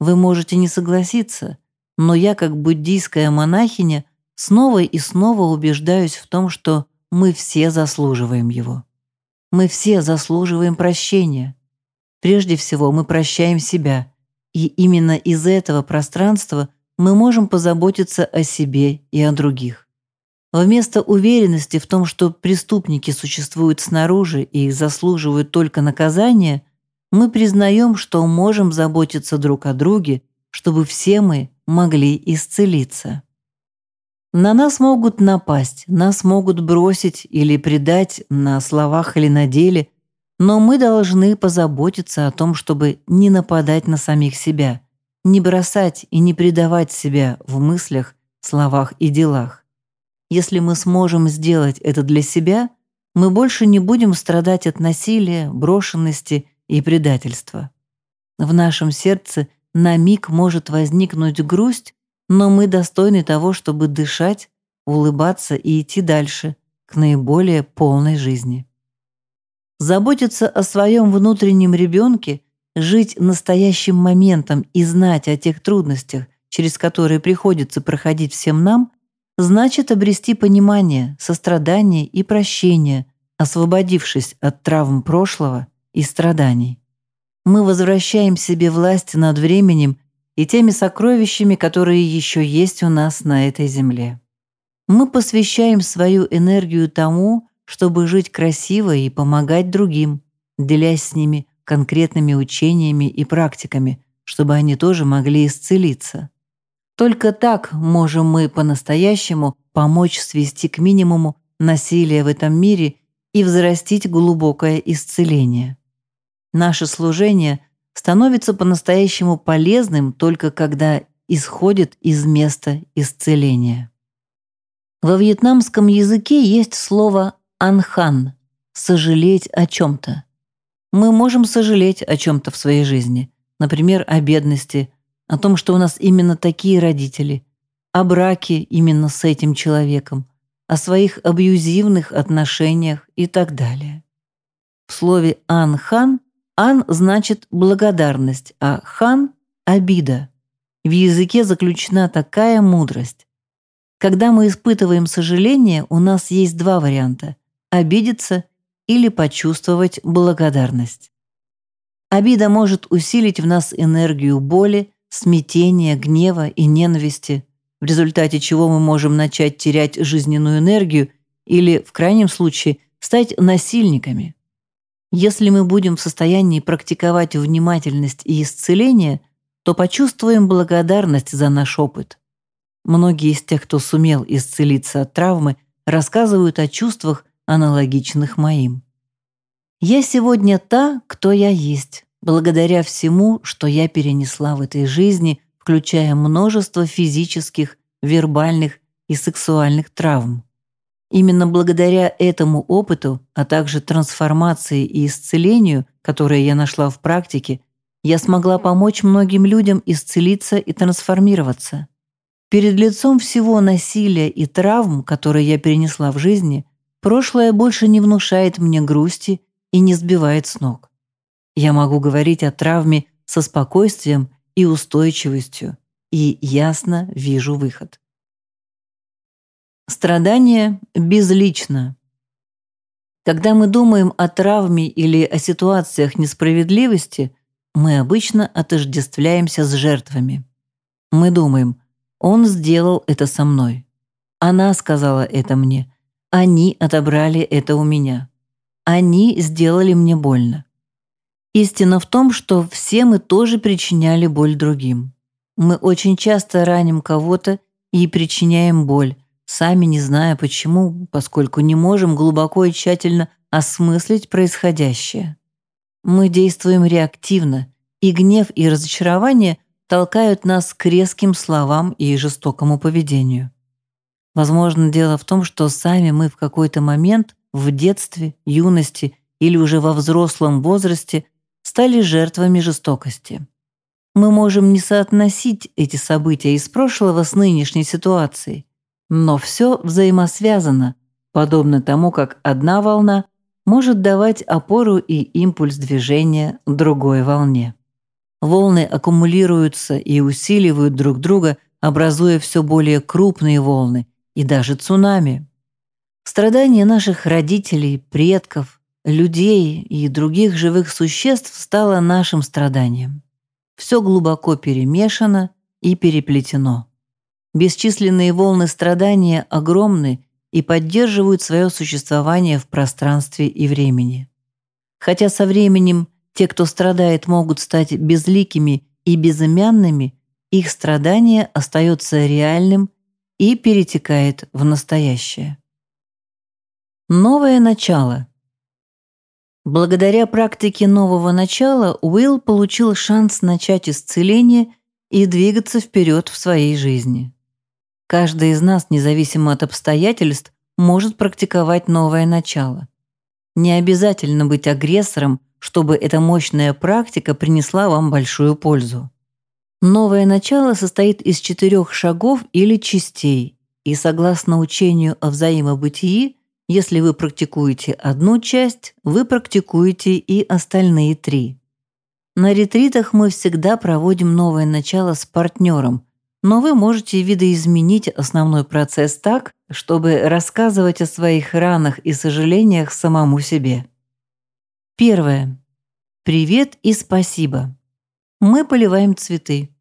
Вы можете не согласиться, но я, как буддийская монахиня, снова и снова убеждаюсь в том, что мы все заслуживаем его. Мы все заслуживаем прощения. Прежде всего, мы прощаем себя, и именно из этого пространства мы можем позаботиться о себе и о других. Вместо уверенности в том, что преступники существуют снаружи и заслуживают только наказания, мы признаем, что можем заботиться друг о друге, чтобы все мы могли исцелиться. На нас могут напасть, нас могут бросить или предать на словах или на деле, но мы должны позаботиться о том, чтобы не нападать на самих себя, не бросать и не предавать себя в мыслях, словах и делах. Если мы сможем сделать это для себя, мы больше не будем страдать от насилия, брошенности и предательства. В нашем сердце на миг может возникнуть грусть, но мы достойны того, чтобы дышать, улыбаться и идти дальше, к наиболее полной жизни. Заботиться о своем внутреннем ребенке, жить настоящим моментом и знать о тех трудностях, через которые приходится проходить всем нам, значит обрести понимание, сострадание и прощение, освободившись от травм прошлого и страданий. Мы возвращаем себе власть над временем и теми сокровищами, которые еще есть у нас на этой земле. Мы посвящаем свою энергию тому, чтобы жить красиво и помогать другим, делясь с ними конкретными учениями и практиками, чтобы они тоже могли исцелиться. Только так можем мы по-настоящему помочь свести к минимуму насилие в этом мире и взрастить глубокое исцеление. Наше служение становится по-настоящему полезным только когда исходит из места исцеления. Во вьетнамском языке есть слово «анхан» – «сожалеть о чем-то». Мы можем сожалеть о чем-то в своей жизни, например, о бедности, о том, что у нас именно такие родители, о браке именно с этим человеком, о своих абьюзивных отношениях и так далее. В слове «ан-хан» «ан» значит благодарность, а «хан» – обида. В языке заключена такая мудрость. Когда мы испытываем сожаление, у нас есть два варианта – обидеться или почувствовать благодарность. Обида может усилить в нас энергию боли, смятения, гнева и ненависти, в результате чего мы можем начать терять жизненную энергию или, в крайнем случае, стать насильниками. Если мы будем в состоянии практиковать внимательность и исцеление, то почувствуем благодарность за наш опыт. Многие из тех, кто сумел исцелиться от травмы, рассказывают о чувствах, аналогичных моим. «Я сегодня та, кто я есть благодаря всему, что я перенесла в этой жизни, включая множество физических, вербальных и сексуальных травм. Именно благодаря этому опыту, а также трансформации и исцелению, которые я нашла в практике, я смогла помочь многим людям исцелиться и трансформироваться. Перед лицом всего насилия и травм, которые я перенесла в жизни, прошлое больше не внушает мне грусти и не сбивает с ног. Я могу говорить о травме со спокойствием и устойчивостью, и ясно вижу выход. Страдание безлично. Когда мы думаем о травме или о ситуациях несправедливости, мы обычно отождествляемся с жертвами. Мы думаем, он сделал это со мной. Она сказала это мне. Они отобрали это у меня. Они сделали мне больно. Истина в том, что все мы тоже причиняли боль другим. Мы очень часто раним кого-то и причиняем боль, сами не зная почему, поскольку не можем глубоко и тщательно осмыслить происходящее. Мы действуем реактивно, и гнев и разочарование толкают нас к резким словам и жестокому поведению. Возможно, дело в том, что сами мы в какой-то момент в детстве, юности или уже во взрослом возрасте стали жертвами жестокости. Мы можем не соотносить эти события из прошлого с нынешней ситуацией, но все взаимосвязано, подобно тому, как одна волна может давать опору и импульс движения другой волне. Волны аккумулируются и усиливают друг друга, образуя все более крупные волны и даже цунами. Страдания наших родителей, предков, людей и других живых существ стало нашим страданием. Все глубоко перемешано и переплетено. Бесчисленные волны страдания огромны и поддерживают свое существование в пространстве и времени. Хотя со временем те, кто страдает, могут стать безликими и безымянными, их страдание остается реальным и перетекает в настоящее. Новое начало. Благодаря практике нового начала Уилл получил шанс начать исцеление и двигаться вперед в своей жизни. Каждый из нас, независимо от обстоятельств, может практиковать новое начало. Не обязательно быть агрессором, чтобы эта мощная практика принесла вам большую пользу. Новое начало состоит из четырех шагов или частей, и согласно учению о взаимобытии, если вы практикуете одну часть, вы практикуете и остальные три. На ретритах мы всегда проводим новое начало с партнером, но вы можете видоизменить основной процесс так, чтобы рассказывать о своих ранах и сожалениях самому себе. Первое. Привет и спасибо. Мы поливаем цветы.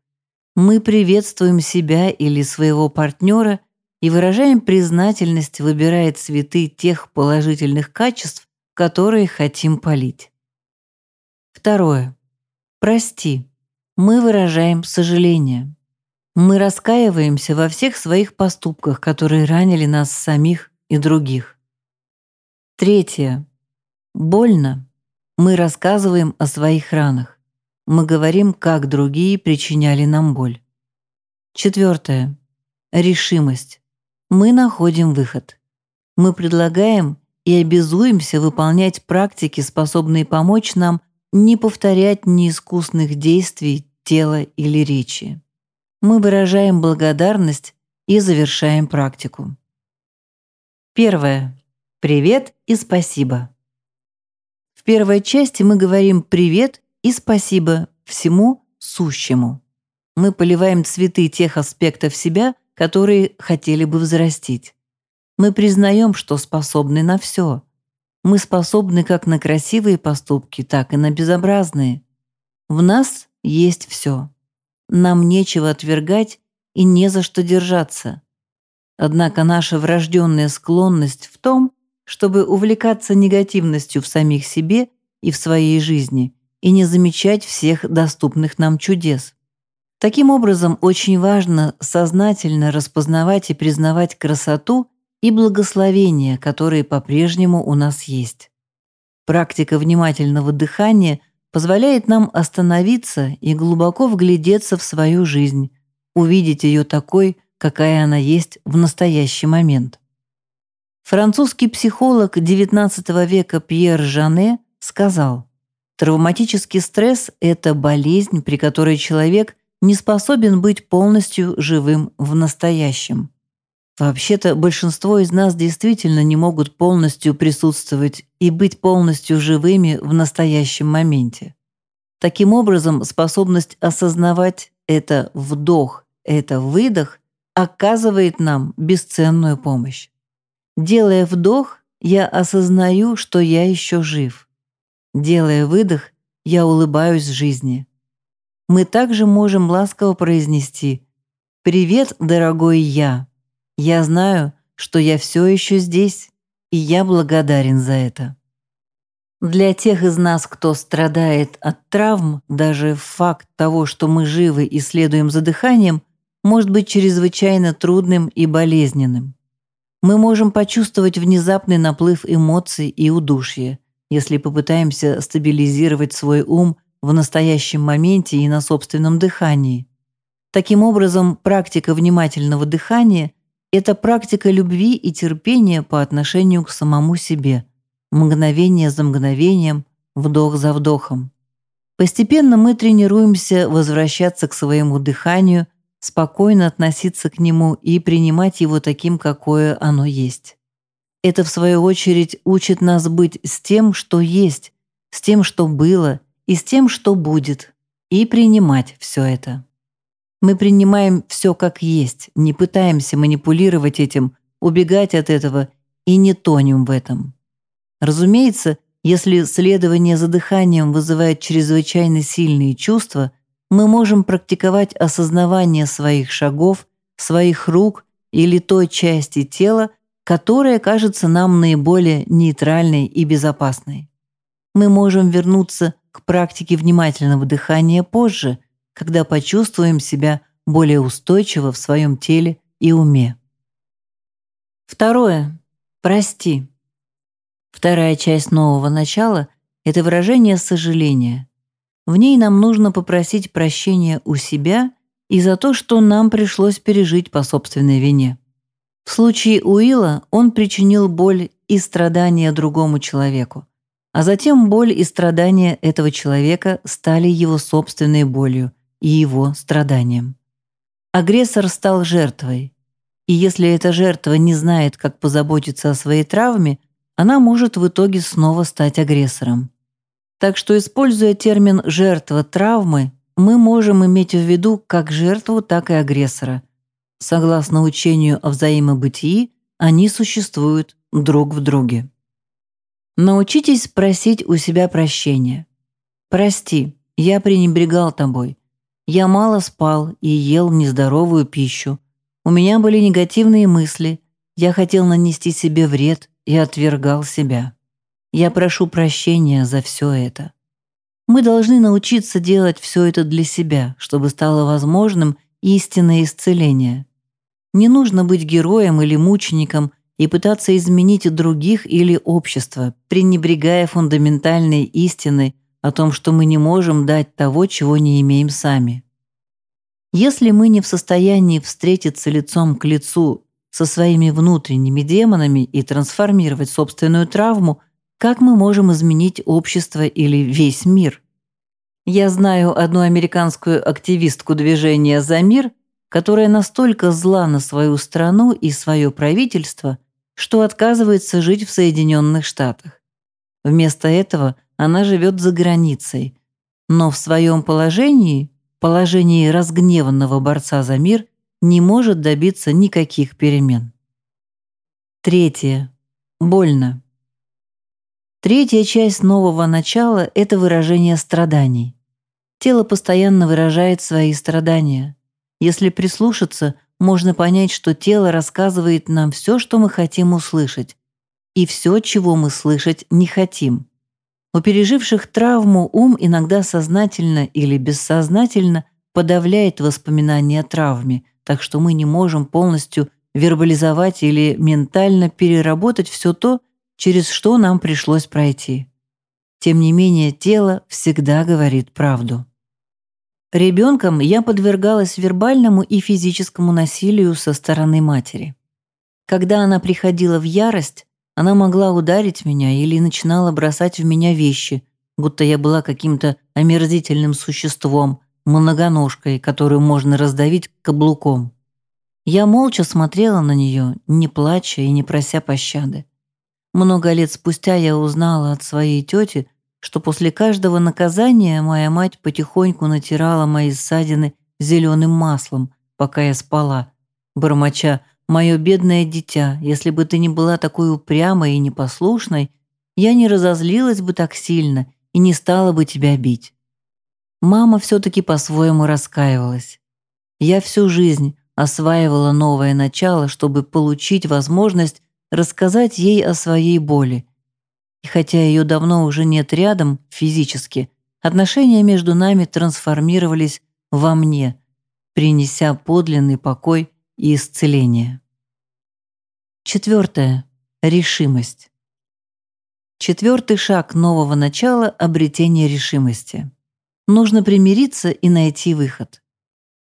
Мы приветствуем себя или своего партнера и выражаем признательность, выбирая цветы тех положительных качеств, которые хотим полить. Второе. Прости. Мы выражаем сожаление. Мы раскаиваемся во всех своих поступках, которые ранили нас самих и других. Третье. Больно. Мы рассказываем о своих ранах. Мы говорим, как другие причиняли нам боль. Четвертое. Решимость. Мы находим выход. Мы предлагаем и обязуемся выполнять практики, способные помочь нам не повторять неискусных действий тела или речи мы выражаем благодарность и завершаем практику. Первое. Привет и спасибо. В первой части мы говорим «привет» и «спасибо» всему сущему. Мы поливаем цветы тех аспектов себя, которые хотели бы взрастить. Мы признаем, что способны на все. Мы способны как на красивые поступки, так и на безобразные. В нас есть все. Нам нечего отвергать и не за что держаться. Однако наша врожденная склонность в том, чтобы увлекаться негативностью в самих себе и в своей жизни и не замечать всех доступных нам чудес. Таким образом, очень важно сознательно распознавать и признавать красоту и благословения, которые по-прежнему у нас есть. Практика внимательного дыхания позволяет нам остановиться и глубоко вглядеться в свою жизнь, увидеть ее такой, какая она есть в настоящий момент. Французский психолог XIX века Пьер Жане сказал, травматический стресс – это болезнь, при которой человек не способен быть полностью живым в настоящем. Вообще-то большинство из нас действительно не могут полностью присутствовать и быть полностью живыми в настоящем моменте. Таким образом, способность осознавать это вдох, это выдох оказывает нам бесценную помощь. Делая вдох, я осознаю, что я еще жив. Делая выдох, я улыбаюсь жизни. Мы также можем ласково произнести «Привет, дорогой я». Я знаю, что я все еще здесь, и я благодарен за это. Для тех из нас, кто страдает от травм, даже факт того, что мы живы и следуем за дыханием, может быть чрезвычайно трудным и болезненным. Мы можем почувствовать внезапный наплыв эмоций и удушья, если попытаемся стабилизировать свой ум в настоящем моменте и на собственном дыхании. Таким образом, практика внимательного дыхания – это практика любви и терпения по отношению к самому себе, мгновение за мгновением, вдох за вдохом. Постепенно мы тренируемся возвращаться к своему дыханию – спокойно относиться к нему и принимать его таким, какое оно есть. Это, в свою очередь, учит нас быть с тем, что есть, с тем, что было, и с тем, что будет, и принимать все это. Мы принимаем все как есть, не пытаемся манипулировать этим, убегать от этого и не тонем в этом. Разумеется, если следование за дыханием вызывает чрезвычайно сильные чувства, мы можем практиковать осознавание своих шагов, своих рук или той части тела, которая кажется нам наиболее нейтральной и безопасной. Мы можем вернуться к практике внимательного дыхания позже, когда почувствуем себя более устойчиво в своем теле и уме. Второе. Прости. Вторая часть нового начала – это выражение сожаления. В ней нам нужно попросить прощения у себя и за то, что нам пришлось пережить по собственной вине. В случае Уилла он причинил боль и страдания другому человеку, а затем боль и страдания этого человека стали его собственной болью и его страданием. Агрессор стал жертвой, и если эта жертва не знает, как позаботиться о своей травме, она может в итоге снова стать агрессором. Так что, используя термин «жертва травмы», мы можем иметь в виду как жертву, так и агрессора. Согласно учению о взаимобытии, они существуют друг в друге. Научитесь просить у себя прощения. «Прости, я пренебрегал тобой. Я мало спал и ел нездоровую пищу. У меня были негативные мысли. Я хотел нанести себе вред и отвергал себя». Я прошу прощения за все это. Мы должны научиться делать все это для себя, чтобы стало возможным истинное исцеление. Не нужно быть героем или мучеником и пытаться изменить других или общество, пренебрегая фундаментальной истиной о том, что мы не можем дать того, чего не имеем сами. Если мы не в состоянии встретиться лицом к лицу со своими внутренними демонами и трансформировать собственную травму, как мы можем изменить общество или весь мир? Я знаю одну американскую активистку движения «За мир», которая настолько зла на свою страну и свое правительство, что отказывается жить в Соединенных Штатах. Вместо этого она живет за границей, но в своем положении, положении разгневанного борца за мир, не может добиться никаких перемен. Третье. Больно. Третья часть нового начала – это выражение страданий. Тело постоянно выражает свои страдания. Если прислушаться, можно понять, что тело рассказывает нам все, что мы хотим услышать, и все, чего мы слышать не хотим. У переживших травму ум иногда сознательно или бессознательно подавляет воспоминания о травме, так что мы не можем полностью вербализовать или ментально переработать все то, через что нам пришлось пройти. Тем не менее, тело всегда говорит правду. Ребенком я подвергалась вербальному и физическому насилию со стороны матери. Когда она приходила в ярость, она могла ударить меня или начинала бросать в меня вещи, будто я была каким-то омерзительным существом, многоножкой, которую можно раздавить каблуком. Я молча смотрела на нее, не плача и не прося пощады. Много лет спустя я узнала от своей тети, что после каждого наказания моя мать потихоньку натирала мои ссадины зеленым маслом, пока я спала, бормоча «Мое бедное дитя, если бы ты не была такой упрямой и непослушной, я не разозлилась бы так сильно и не стала бы тебя бить». Мама все-таки по-своему раскаивалась. Я всю жизнь осваивала новое начало, чтобы получить возможность рассказать ей о своей боли. И хотя ее давно уже нет рядом физически, отношения между нами трансформировались во мне, принеся подлинный покой и исцеление. Четвертое. Решимость. Четвертый шаг нового начала – обретение решимости. Нужно примириться и найти выход.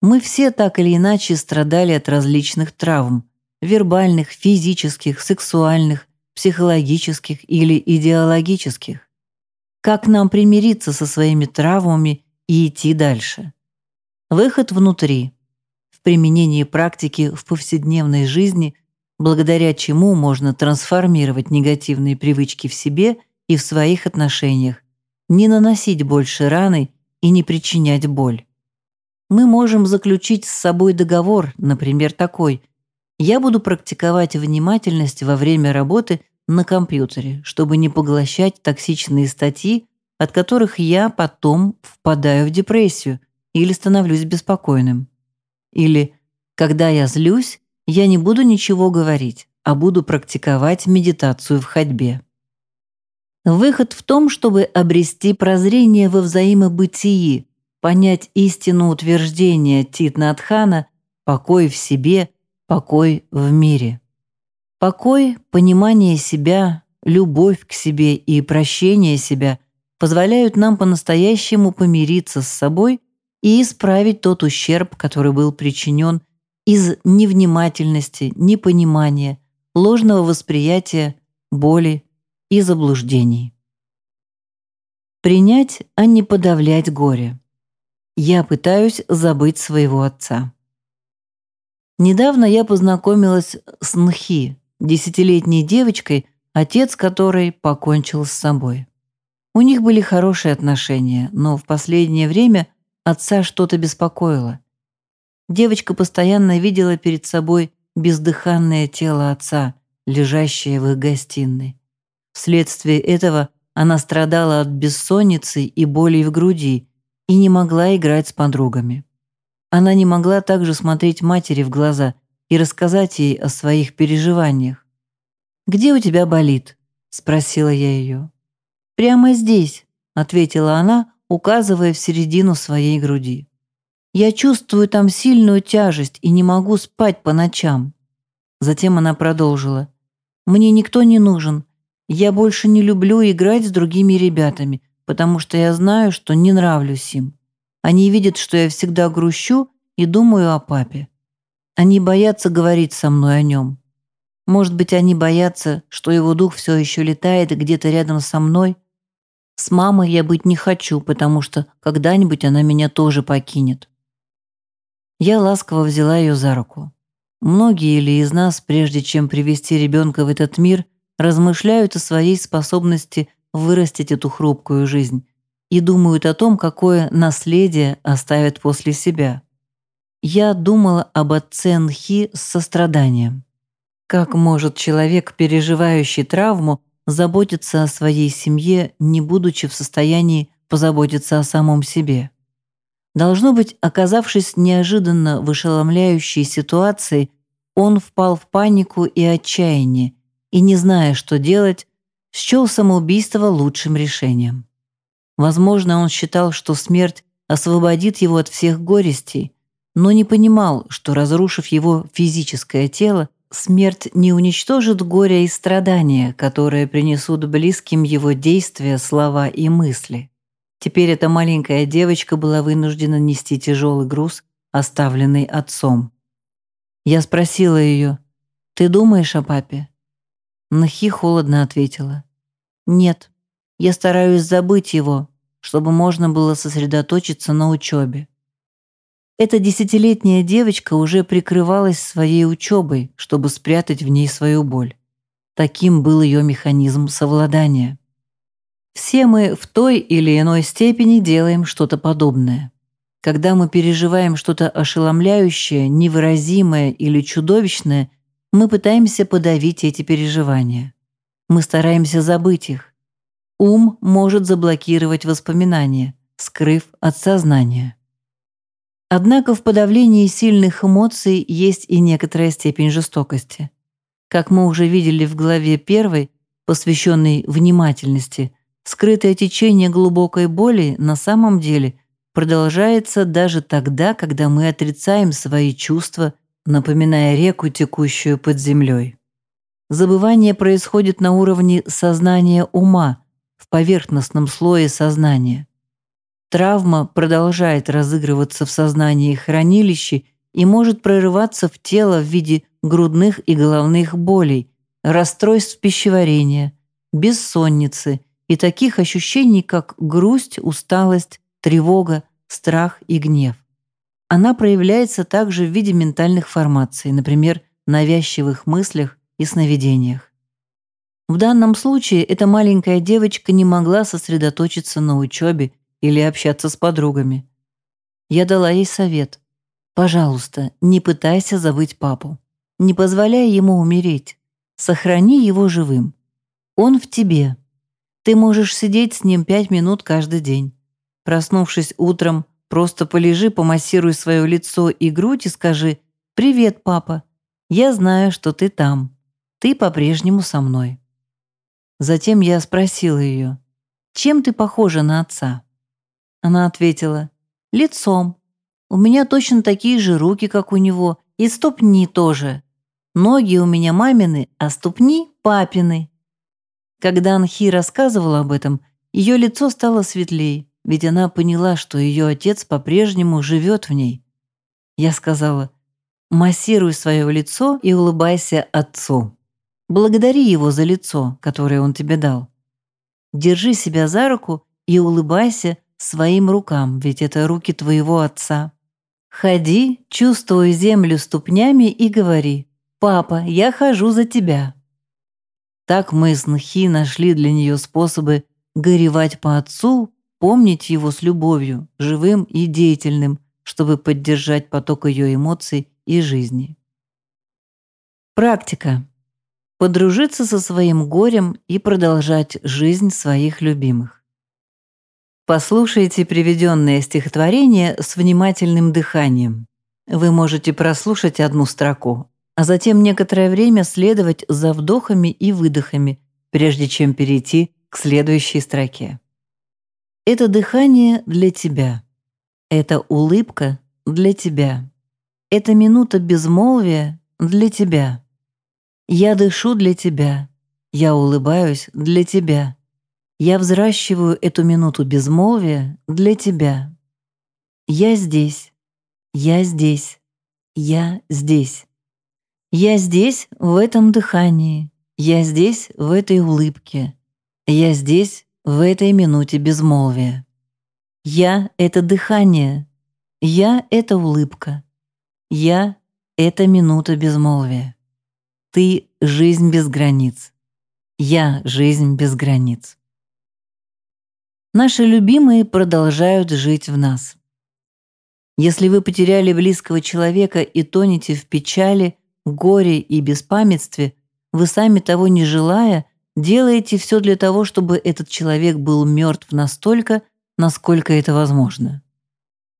Мы все так или иначе страдали от различных травм – вербальных, физических, сексуальных, психологических или идеологических. Как нам примириться со своими травмами и идти дальше? Выход внутри, в применении практики в повседневной жизни, благодаря чему можно трансформировать негативные привычки в себе и в своих отношениях, не наносить больше раны и не причинять боль. Мы можем заключить с собой договор, например, такой «Я буду практиковать внимательность во время работы на компьютере, чтобы не поглощать токсичные статьи, от которых я потом впадаю в депрессию – или становлюсь беспокойным. Или «когда я злюсь, я не буду ничего говорить, а буду практиковать медитацию в ходьбе». Выход в том, чтобы обрести прозрение во взаимобытии, понять истину утверждения Титнатхана «покой в себе, покой в мире». Покой, понимание себя, любовь к себе и прощение себя позволяют нам по-настоящему помириться с собой и исправить тот ущерб, который был причинен из невнимательности, непонимания, ложного восприятия, боли и заблуждений. Принять, а не подавлять горе. Я пытаюсь забыть своего отца. Недавно я познакомилась с Нхи, десятилетней девочкой, отец которой покончил с собой. У них были хорошие отношения, но в последнее время Отца что-то беспокоило. Девочка постоянно видела перед собой бездыханное тело отца, лежащее в их гостиной. Вследствие этого она страдала от бессонницы и болей в груди и не могла играть с подругами. Она не могла также смотреть матери в глаза и рассказать ей о своих переживаниях. «Где у тебя болит?» – спросила я ее. «Прямо здесь», – ответила она, указывая в середину своей груди. «Я чувствую там сильную тяжесть и не могу спать по ночам». Затем она продолжила. «Мне никто не нужен. Я больше не люблю играть с другими ребятами, потому что я знаю, что не нравлюсь им. Они видят, что я всегда грущу и думаю о папе. Они боятся говорить со мной о нем. Может быть, они боятся, что его дух все еще летает где-то рядом со мной, с мамой я быть не хочу, потому что когда-нибудь она меня тоже покинет. Я ласково взяла ее за руку. Многие ли из нас, прежде чем привести ребенка в этот мир, размышляют о своей способности вырастить эту хрупкую жизнь и думают о том, какое наследие оставят после себя. Я думала об отце Нхи с состраданием. Как может человек, переживающий травму, заботиться о своей семье, не будучи в состоянии позаботиться о самом себе. Должно быть, оказавшись неожиданно в ошеломляющей ситуации, он впал в панику и отчаяние, и, не зная, что делать, счел самоубийство лучшим решением. Возможно, он считал, что смерть освободит его от всех горестей, но не понимал, что, разрушив его физическое тело, Смерть не уничтожит горе и страдания, которые принесут близким его действия, слова и мысли. Теперь эта маленькая девочка была вынуждена нести тяжелый груз, оставленный отцом. Я спросила ее, «Ты думаешь о папе?» Нахи холодно ответила. «Нет, я стараюсь забыть его, чтобы можно было сосредоточиться на учебе». Эта десятилетняя девочка уже прикрывалась своей учебой, чтобы спрятать в ней свою боль. Таким был ее механизм совладания. Все мы в той или иной степени делаем что-то подобное. Когда мы переживаем что-то ошеломляющее, невыразимое или чудовищное, мы пытаемся подавить эти переживания. Мы стараемся забыть их. Ум может заблокировать воспоминания, скрыв от сознания. Однако в подавлении сильных эмоций есть и некоторая степень жестокости. Как мы уже видели в главе 1, посвященной внимательности, скрытое течение глубокой боли на самом деле продолжается даже тогда, когда мы отрицаем свои чувства, напоминая реку, текущую под землей. Забывание происходит на уровне сознания ума, поверхностном слое сознания. Травма продолжает разыгрываться в сознании хранилища и может прорываться в тело в виде грудных и головных болей, расстройств пищеварения, бессонницы и таких ощущений, как грусть, усталость, тревога, страх и гнев. Она проявляется также в виде ментальных формаций, например, навязчивых мыслях и сновидениях. В данном случае эта маленькая девочка не могла сосредоточиться на учебе или общаться с подругами. Я дала ей совет. Пожалуйста, не пытайся забыть папу. Не позволяй ему умереть. Сохрани его живым. Он в тебе. Ты можешь сидеть с ним пять минут каждый день. Проснувшись утром, просто полежи, помассируй свое лицо и грудь и скажи «Привет, папа. Я знаю, что ты там. Ты по-прежнему со мной». Затем я спросила ее «Чем ты похожа на отца?» Она ответила, «Лицом. У меня точно такие же руки, как у него, и ступни тоже. Ноги у меня мамины, а ступни – папины». Когда Анхи рассказывала об этом, ее лицо стало светлее, ведь она поняла, что ее отец по-прежнему живет в ней. Я сказала, «Массируй свое лицо и улыбайся отцу. Благодари его за лицо, которое он тебе дал. Держи себя за руку и улыбайся, своим рукам, ведь это руки твоего отца. Ходи, чувствуй землю ступнями и говори «Папа, я хожу за тебя». Так мы с Нхи нашли для нее способы горевать по отцу, помнить его с любовью, живым и деятельным, чтобы поддержать поток ее эмоций и жизни. Практика. Подружиться со своим горем и продолжать жизнь своих любимых. Послушайте приведенное стихотворение с внимательным дыханием. Вы можете прослушать одну строку, а затем некоторое время следовать за вдохами и выдохами, прежде чем перейти к следующей строке. Это дыхание для тебя. Это улыбка для тебя. Это минута безмолвия для тебя. Я дышу для тебя. Я улыбаюсь для тебя. Я взращиваю эту минуту безмолвия для тебя. Я здесь. Я здесь. Я здесь. Я здесь в этом дыхании. Я здесь в этой улыбке. Я здесь в этой минуте безмолвия. Я — это дыхание. Я — это улыбка. Я — это минута безмолвия. Ты — жизнь без границ. Я — жизнь без границ. Наши любимые продолжают жить в нас. Если вы потеряли близкого человека и тонете в печали, горе и беспамятстве, вы сами того не желая, делаете все для того, чтобы этот человек был мертв настолько, насколько это возможно.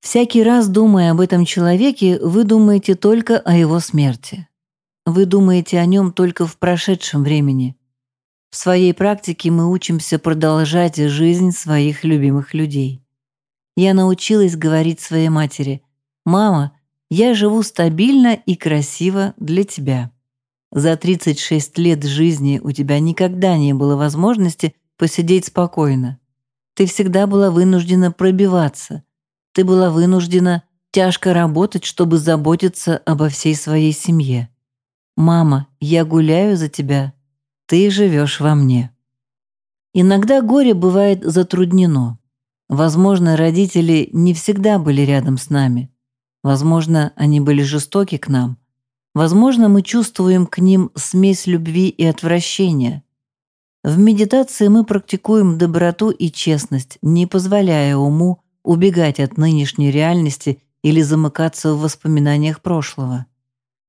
Всякий раз, думая об этом человеке, вы думаете только о его смерти. Вы думаете о нем только в прошедшем времени – в своей практике мы учимся продолжать жизнь своих любимых людей. Я научилась говорить своей матери, «Мама, я живу стабильно и красиво для тебя». За 36 лет жизни у тебя никогда не было возможности посидеть спокойно. Ты всегда была вынуждена пробиваться. Ты была вынуждена тяжко работать, чтобы заботиться обо всей своей семье. «Мама, я гуляю за тебя, ты живешь во мне». Иногда горе бывает затруднено. Возможно, родители не всегда были рядом с нами. Возможно, они были жестоки к нам. Возможно, мы чувствуем к ним смесь любви и отвращения. В медитации мы практикуем доброту и честность, не позволяя уму убегать от нынешней реальности или замыкаться в воспоминаниях прошлого.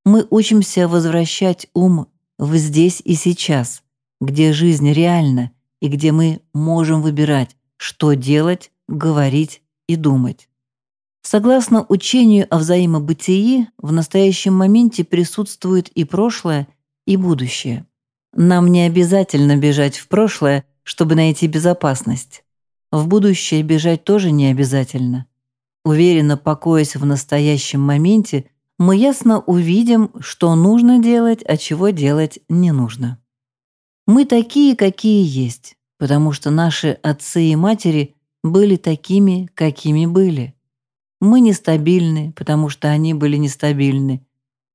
Мы учимся возвращать ум в здесь и сейчас, где жизнь реальна и где мы можем выбирать, что делать, говорить и думать. Согласно учению о взаимобытии, в настоящем моменте присутствует и прошлое, и будущее. Нам не обязательно бежать в прошлое, чтобы найти безопасность. В будущее бежать тоже не обязательно. Уверенно покоясь в настоящем моменте, мы ясно увидим, что нужно делать, а чего делать не нужно. Мы такие, какие есть, потому что наши отцы и матери были такими, какими были. Мы нестабильны, потому что они были нестабильны.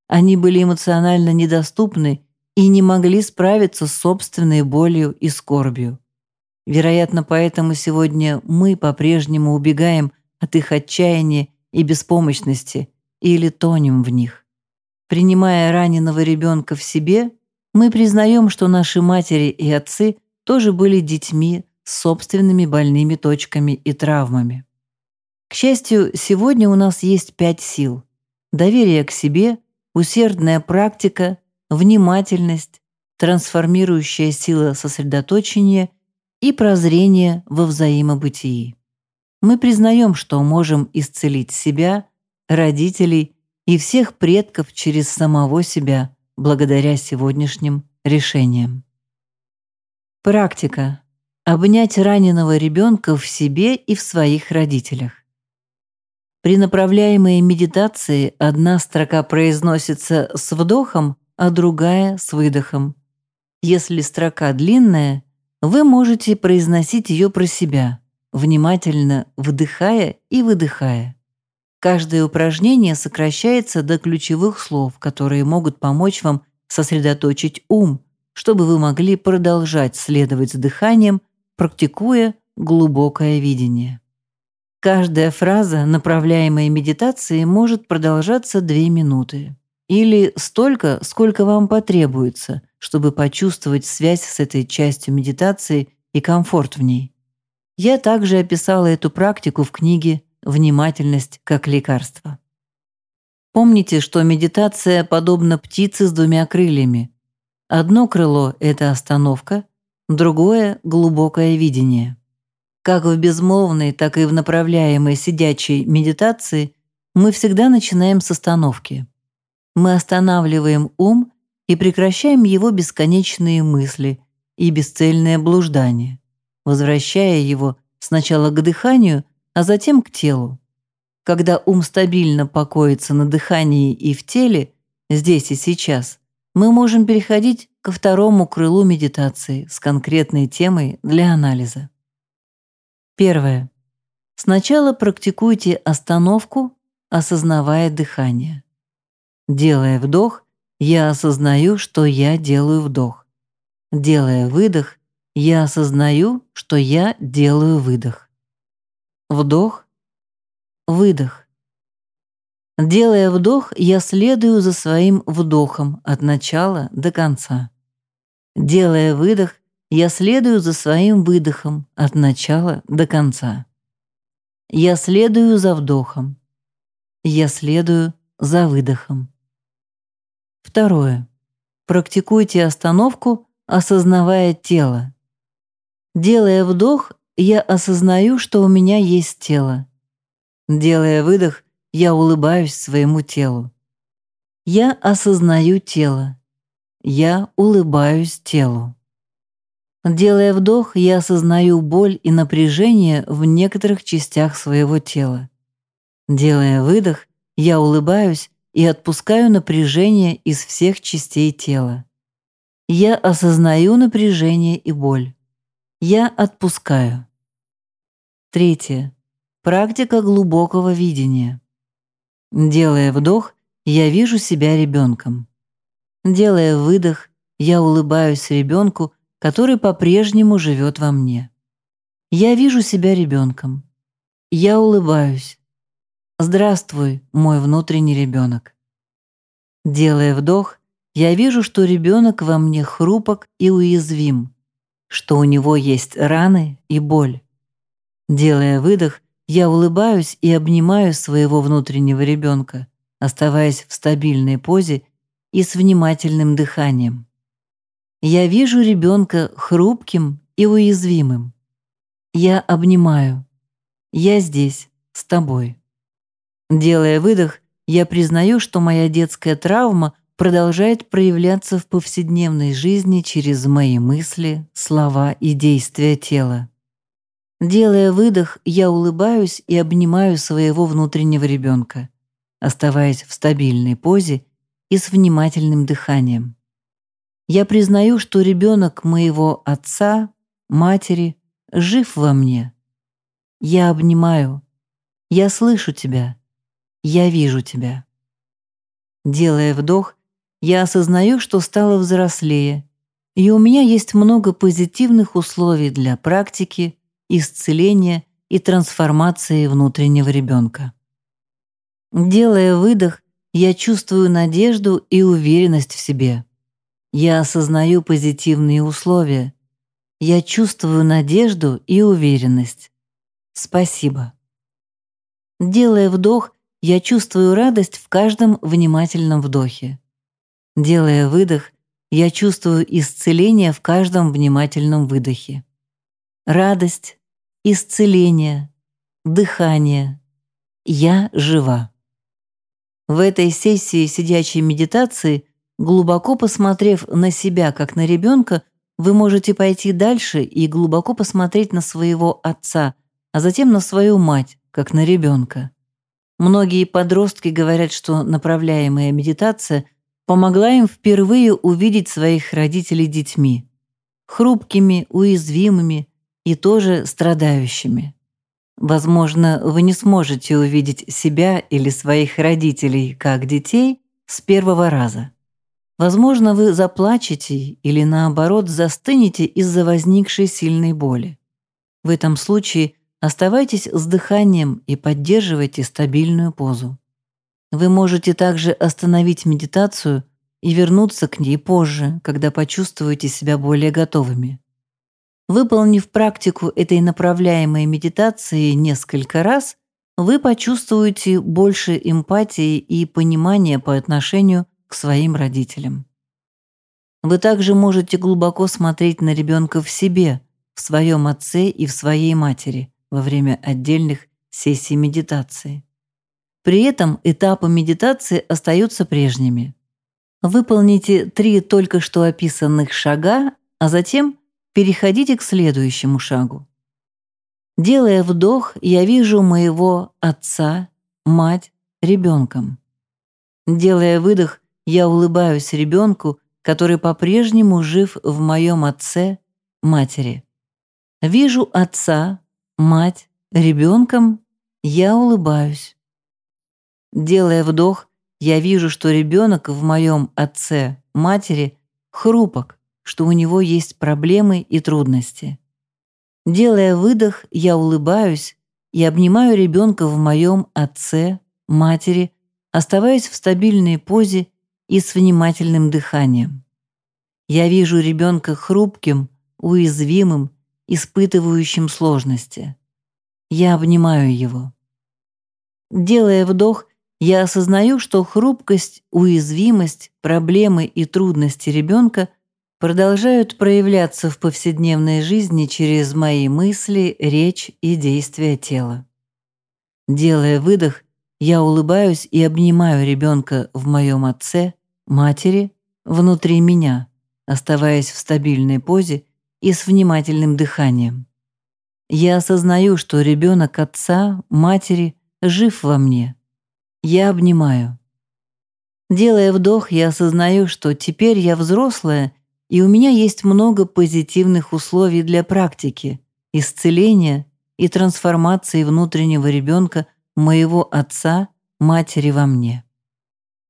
Они были эмоционально недоступны и не могли справиться с собственной болью и скорбью. Вероятно, поэтому сегодня мы по-прежнему убегаем от их отчаяния и беспомощности или тонем в них. Принимая раненого ребенка в себе, мы признаем, что наши матери и отцы тоже были детьми с собственными больными точками и травмами. К счастью, сегодня у нас есть пять сил. Доверие к себе, усердная практика, внимательность, трансформирующая сила сосредоточения и прозрение во взаимобытии. Мы признаем, что можем исцелить себя, родителей и всех предков через самого себя благодаря сегодняшним решениям. Практика. Обнять раненого ребенка в себе и в своих родителях. При направляемой медитации одна строка произносится с вдохом, а другая с выдохом. Если строка длинная, вы можете произносить ее про себя, внимательно вдыхая и выдыхая. Каждое упражнение сокращается до ключевых слов, которые могут помочь вам сосредоточить ум, чтобы вы могли продолжать следовать с дыханием, практикуя глубокое видение. Каждая фраза направляемой медитации может продолжаться две минуты. Или столько, сколько вам потребуется, чтобы почувствовать связь с этой частью медитации и комфорт в ней. Я также описала эту практику в книге «Внимательность как лекарство». Помните, что медитация подобна птице с двумя крыльями. Одно крыло – это остановка, другое – глубокое видение. Как в безмолвной, так и в направляемой сидячей медитации мы всегда начинаем с остановки. Мы останавливаем ум и прекращаем его бесконечные мысли и бесцельное блуждание, возвращая его сначала к дыханию, а затем к телу. Когда ум стабильно покоится на дыхании и в теле, здесь и сейчас, мы можем переходить ко второму крылу медитации с конкретной темой для анализа. Первое. Сначала практикуйте остановку, осознавая дыхание. Делая вдох, я осознаю, что я делаю вдох. Делая выдох, я осознаю, что я делаю выдох. Вдох, выдох. Делая вдох, я следую за своим вдохом от начала до конца. Делая выдох, я следую за своим выдохом от начала до конца. Я следую за вдохом. Я следую за выдохом. Второе. Практикуйте остановку, осознавая тело. Делая вдох, я осознаю, что у меня есть тело. Делая выдох, я улыбаюсь своему телу. Я осознаю тело. Я улыбаюсь телу. Делая вдох, я осознаю боль и напряжение в некоторых частях своего тела. Делая выдох, я улыбаюсь и отпускаю напряжение из всех частей тела. Я осознаю напряжение и боль. Я отпускаю. Третье. Практика глубокого видения. Делая вдох, я вижу себя ребенком. Делая выдох, я улыбаюсь ребенку, который по-прежнему живет во мне. Я вижу себя ребенком. Я улыбаюсь. Здравствуй, мой внутренний ребенок. Делая вдох, я вижу, что ребенок во мне хрупок и уязвим, что у него есть раны и боль. Делая выдох, я улыбаюсь и обнимаю своего внутреннего ребенка, оставаясь в стабильной позе и с внимательным дыханием. Я вижу ребенка хрупким и уязвимым. Я обнимаю. Я здесь, с тобой. Делая выдох, я признаю, что моя детская травма продолжает проявляться в повседневной жизни через мои мысли, слова и действия тела. Делая выдох, я улыбаюсь и обнимаю своего внутреннего ребенка, оставаясь в стабильной позе и с внимательным дыханием. Я признаю, что ребенок моего отца, матери, жив во мне. Я обнимаю. Я слышу тебя. Я вижу тебя. Делая вдох, я осознаю, что стала взрослее, и у меня есть много позитивных условий для практики, исцеления и трансформации внутреннего ребенка. Делая выдох, я чувствую надежду и уверенность в себе. Я осознаю позитивные условия. Я чувствую надежду и уверенность. Спасибо. Делая вдох, я чувствую радость в каждом внимательном вдохе. Делая выдох, я чувствую исцеление в каждом внимательном выдохе. Радость, исцеление, дыхание. Я жива. В этой сессии сидячей медитации, глубоко посмотрев на себя как на ребенка, вы можете пойти дальше и глубоко посмотреть на своего отца, а затем на свою мать, как на ребенка. Многие подростки говорят, что направляемая медитация помогла им впервые увидеть своих родителей детьми. Хрупкими, уязвимыми, и тоже страдающими. Возможно, вы не сможете увидеть себя или своих родителей как детей с первого раза. Возможно, вы заплачете или наоборот застынете из-за возникшей сильной боли. В этом случае оставайтесь с дыханием и поддерживайте стабильную позу. Вы можете также остановить медитацию и вернуться к ней позже, когда почувствуете себя более готовыми. Выполнив практику этой направляемой медитации несколько раз, вы почувствуете больше эмпатии и понимания по отношению к своим родителям. Вы также можете глубоко смотреть на ребенка в себе, в своем отце и в своей матери во время отдельных сессий медитации. При этом этапы медитации остаются прежними. Выполните три только что описанных шага, а затем переходите к следующему шагу. Делая вдох, я вижу моего отца, мать, ребенком. Делая выдох, я улыбаюсь ребенку, который по-прежнему жив в моем отце, матери. Вижу отца, мать, ребенком, я улыбаюсь. Делая вдох, я вижу, что ребенок в моем отце, матери хрупок, что у него есть проблемы и трудности. Делая выдох, я улыбаюсь и обнимаю ребенка в моем отце, матери, оставаясь в стабильной позе и с внимательным дыханием. Я вижу ребенка хрупким, уязвимым, испытывающим сложности. Я обнимаю его. Делая вдох, я осознаю, что хрупкость, уязвимость, проблемы и трудности ребенка продолжают проявляться в повседневной жизни через мои мысли, речь и действия тела. Делая выдох, я улыбаюсь и обнимаю ребенка в моем отце, матери, внутри меня, оставаясь в стабильной позе и с внимательным дыханием. Я осознаю, что ребенок отца, матери жив во мне. Я обнимаю. Делая вдох, я осознаю, что теперь я взрослая и у меня есть много позитивных условий для практики, исцеления и трансформации внутреннего ребенка моего отца, матери во мне.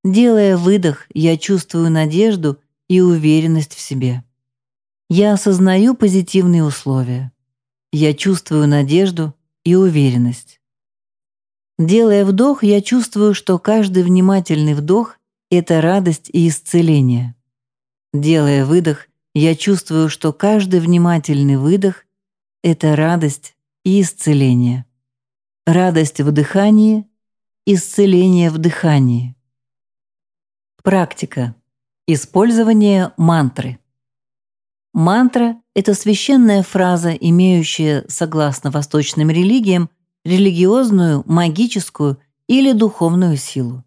Делая выдох, я чувствую надежду и уверенность в себе. Я осознаю позитивные условия. Я чувствую надежду и уверенность. Делая вдох, я чувствую, что каждый внимательный вдох – это радость и исцеление. Делая выдох, я чувствую, что каждый внимательный выдох – это радость и исцеление. Радость в дыхании, исцеление в дыхании. Практика. Использование мантры. Мантра – это священная фраза, имеющая, согласно восточным религиям, религиозную, магическую или духовную силу.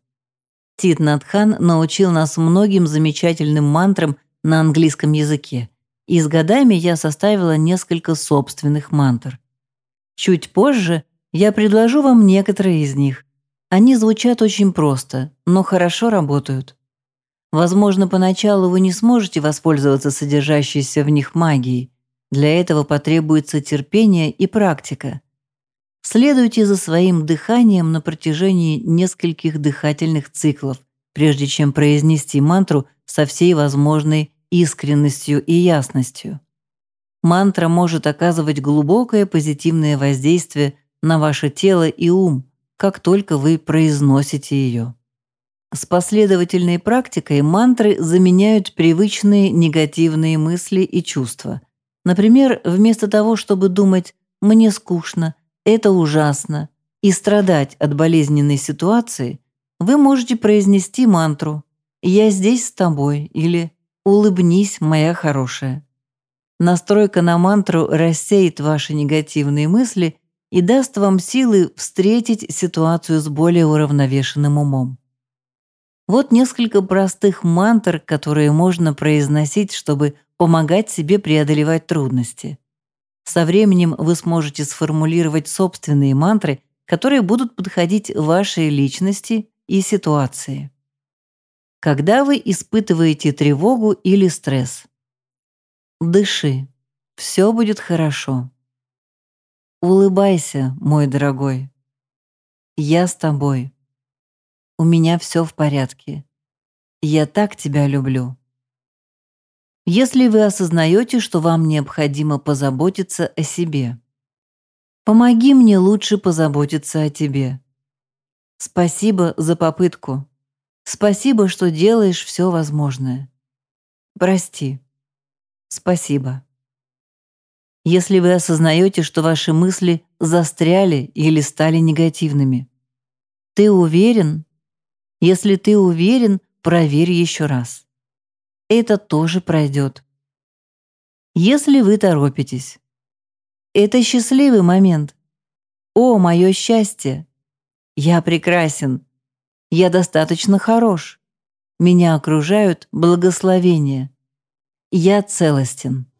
Тит Надхан научил нас многим замечательным мантрам на английском языке, и с годами я составила несколько собственных мантр. Чуть позже я предложу вам некоторые из них. Они звучат очень просто, но хорошо работают. Возможно, поначалу вы не сможете воспользоваться содержащейся в них магией. Для этого потребуется терпение и практика. Следуйте за своим дыханием на протяжении нескольких дыхательных циклов, прежде чем произнести мантру со всей возможной искренностью и ясностью. Мантра может оказывать глубокое позитивное воздействие на ваше тело и ум, как только вы произносите ее. С последовательной практикой мантры заменяют привычные негативные мысли и чувства. Например, вместо того, чтобы думать «мне скучно», это ужасно, и страдать от болезненной ситуации, вы можете произнести мантру «Я здесь с тобой» или «Улыбнись, моя хорошая». Настройка на мантру рассеет ваши негативные мысли и даст вам силы встретить ситуацию с более уравновешенным умом. Вот несколько простых мантр, которые можно произносить, чтобы помогать себе преодолевать трудности. Со временем вы сможете сформулировать собственные мантры, которые будут подходить вашей личности и ситуации. Когда вы испытываете тревогу или стресс? Дыши. Все будет хорошо. Улыбайся, мой дорогой. Я с тобой. У меня все в порядке. Я так тебя люблю. Если вы осознаете, что вам необходимо позаботиться о себе. Помоги мне лучше позаботиться о тебе. Спасибо за попытку. Спасибо, что делаешь все возможное. Прости. Спасибо. Если вы осознаете, что ваши мысли застряли или стали негативными. Ты уверен? Если ты уверен, проверь еще раз это тоже пройдет. Если вы торопитесь. Это счастливый момент. О, мое счастье! Я прекрасен. Я достаточно хорош. Меня окружают благословения. Я целостен.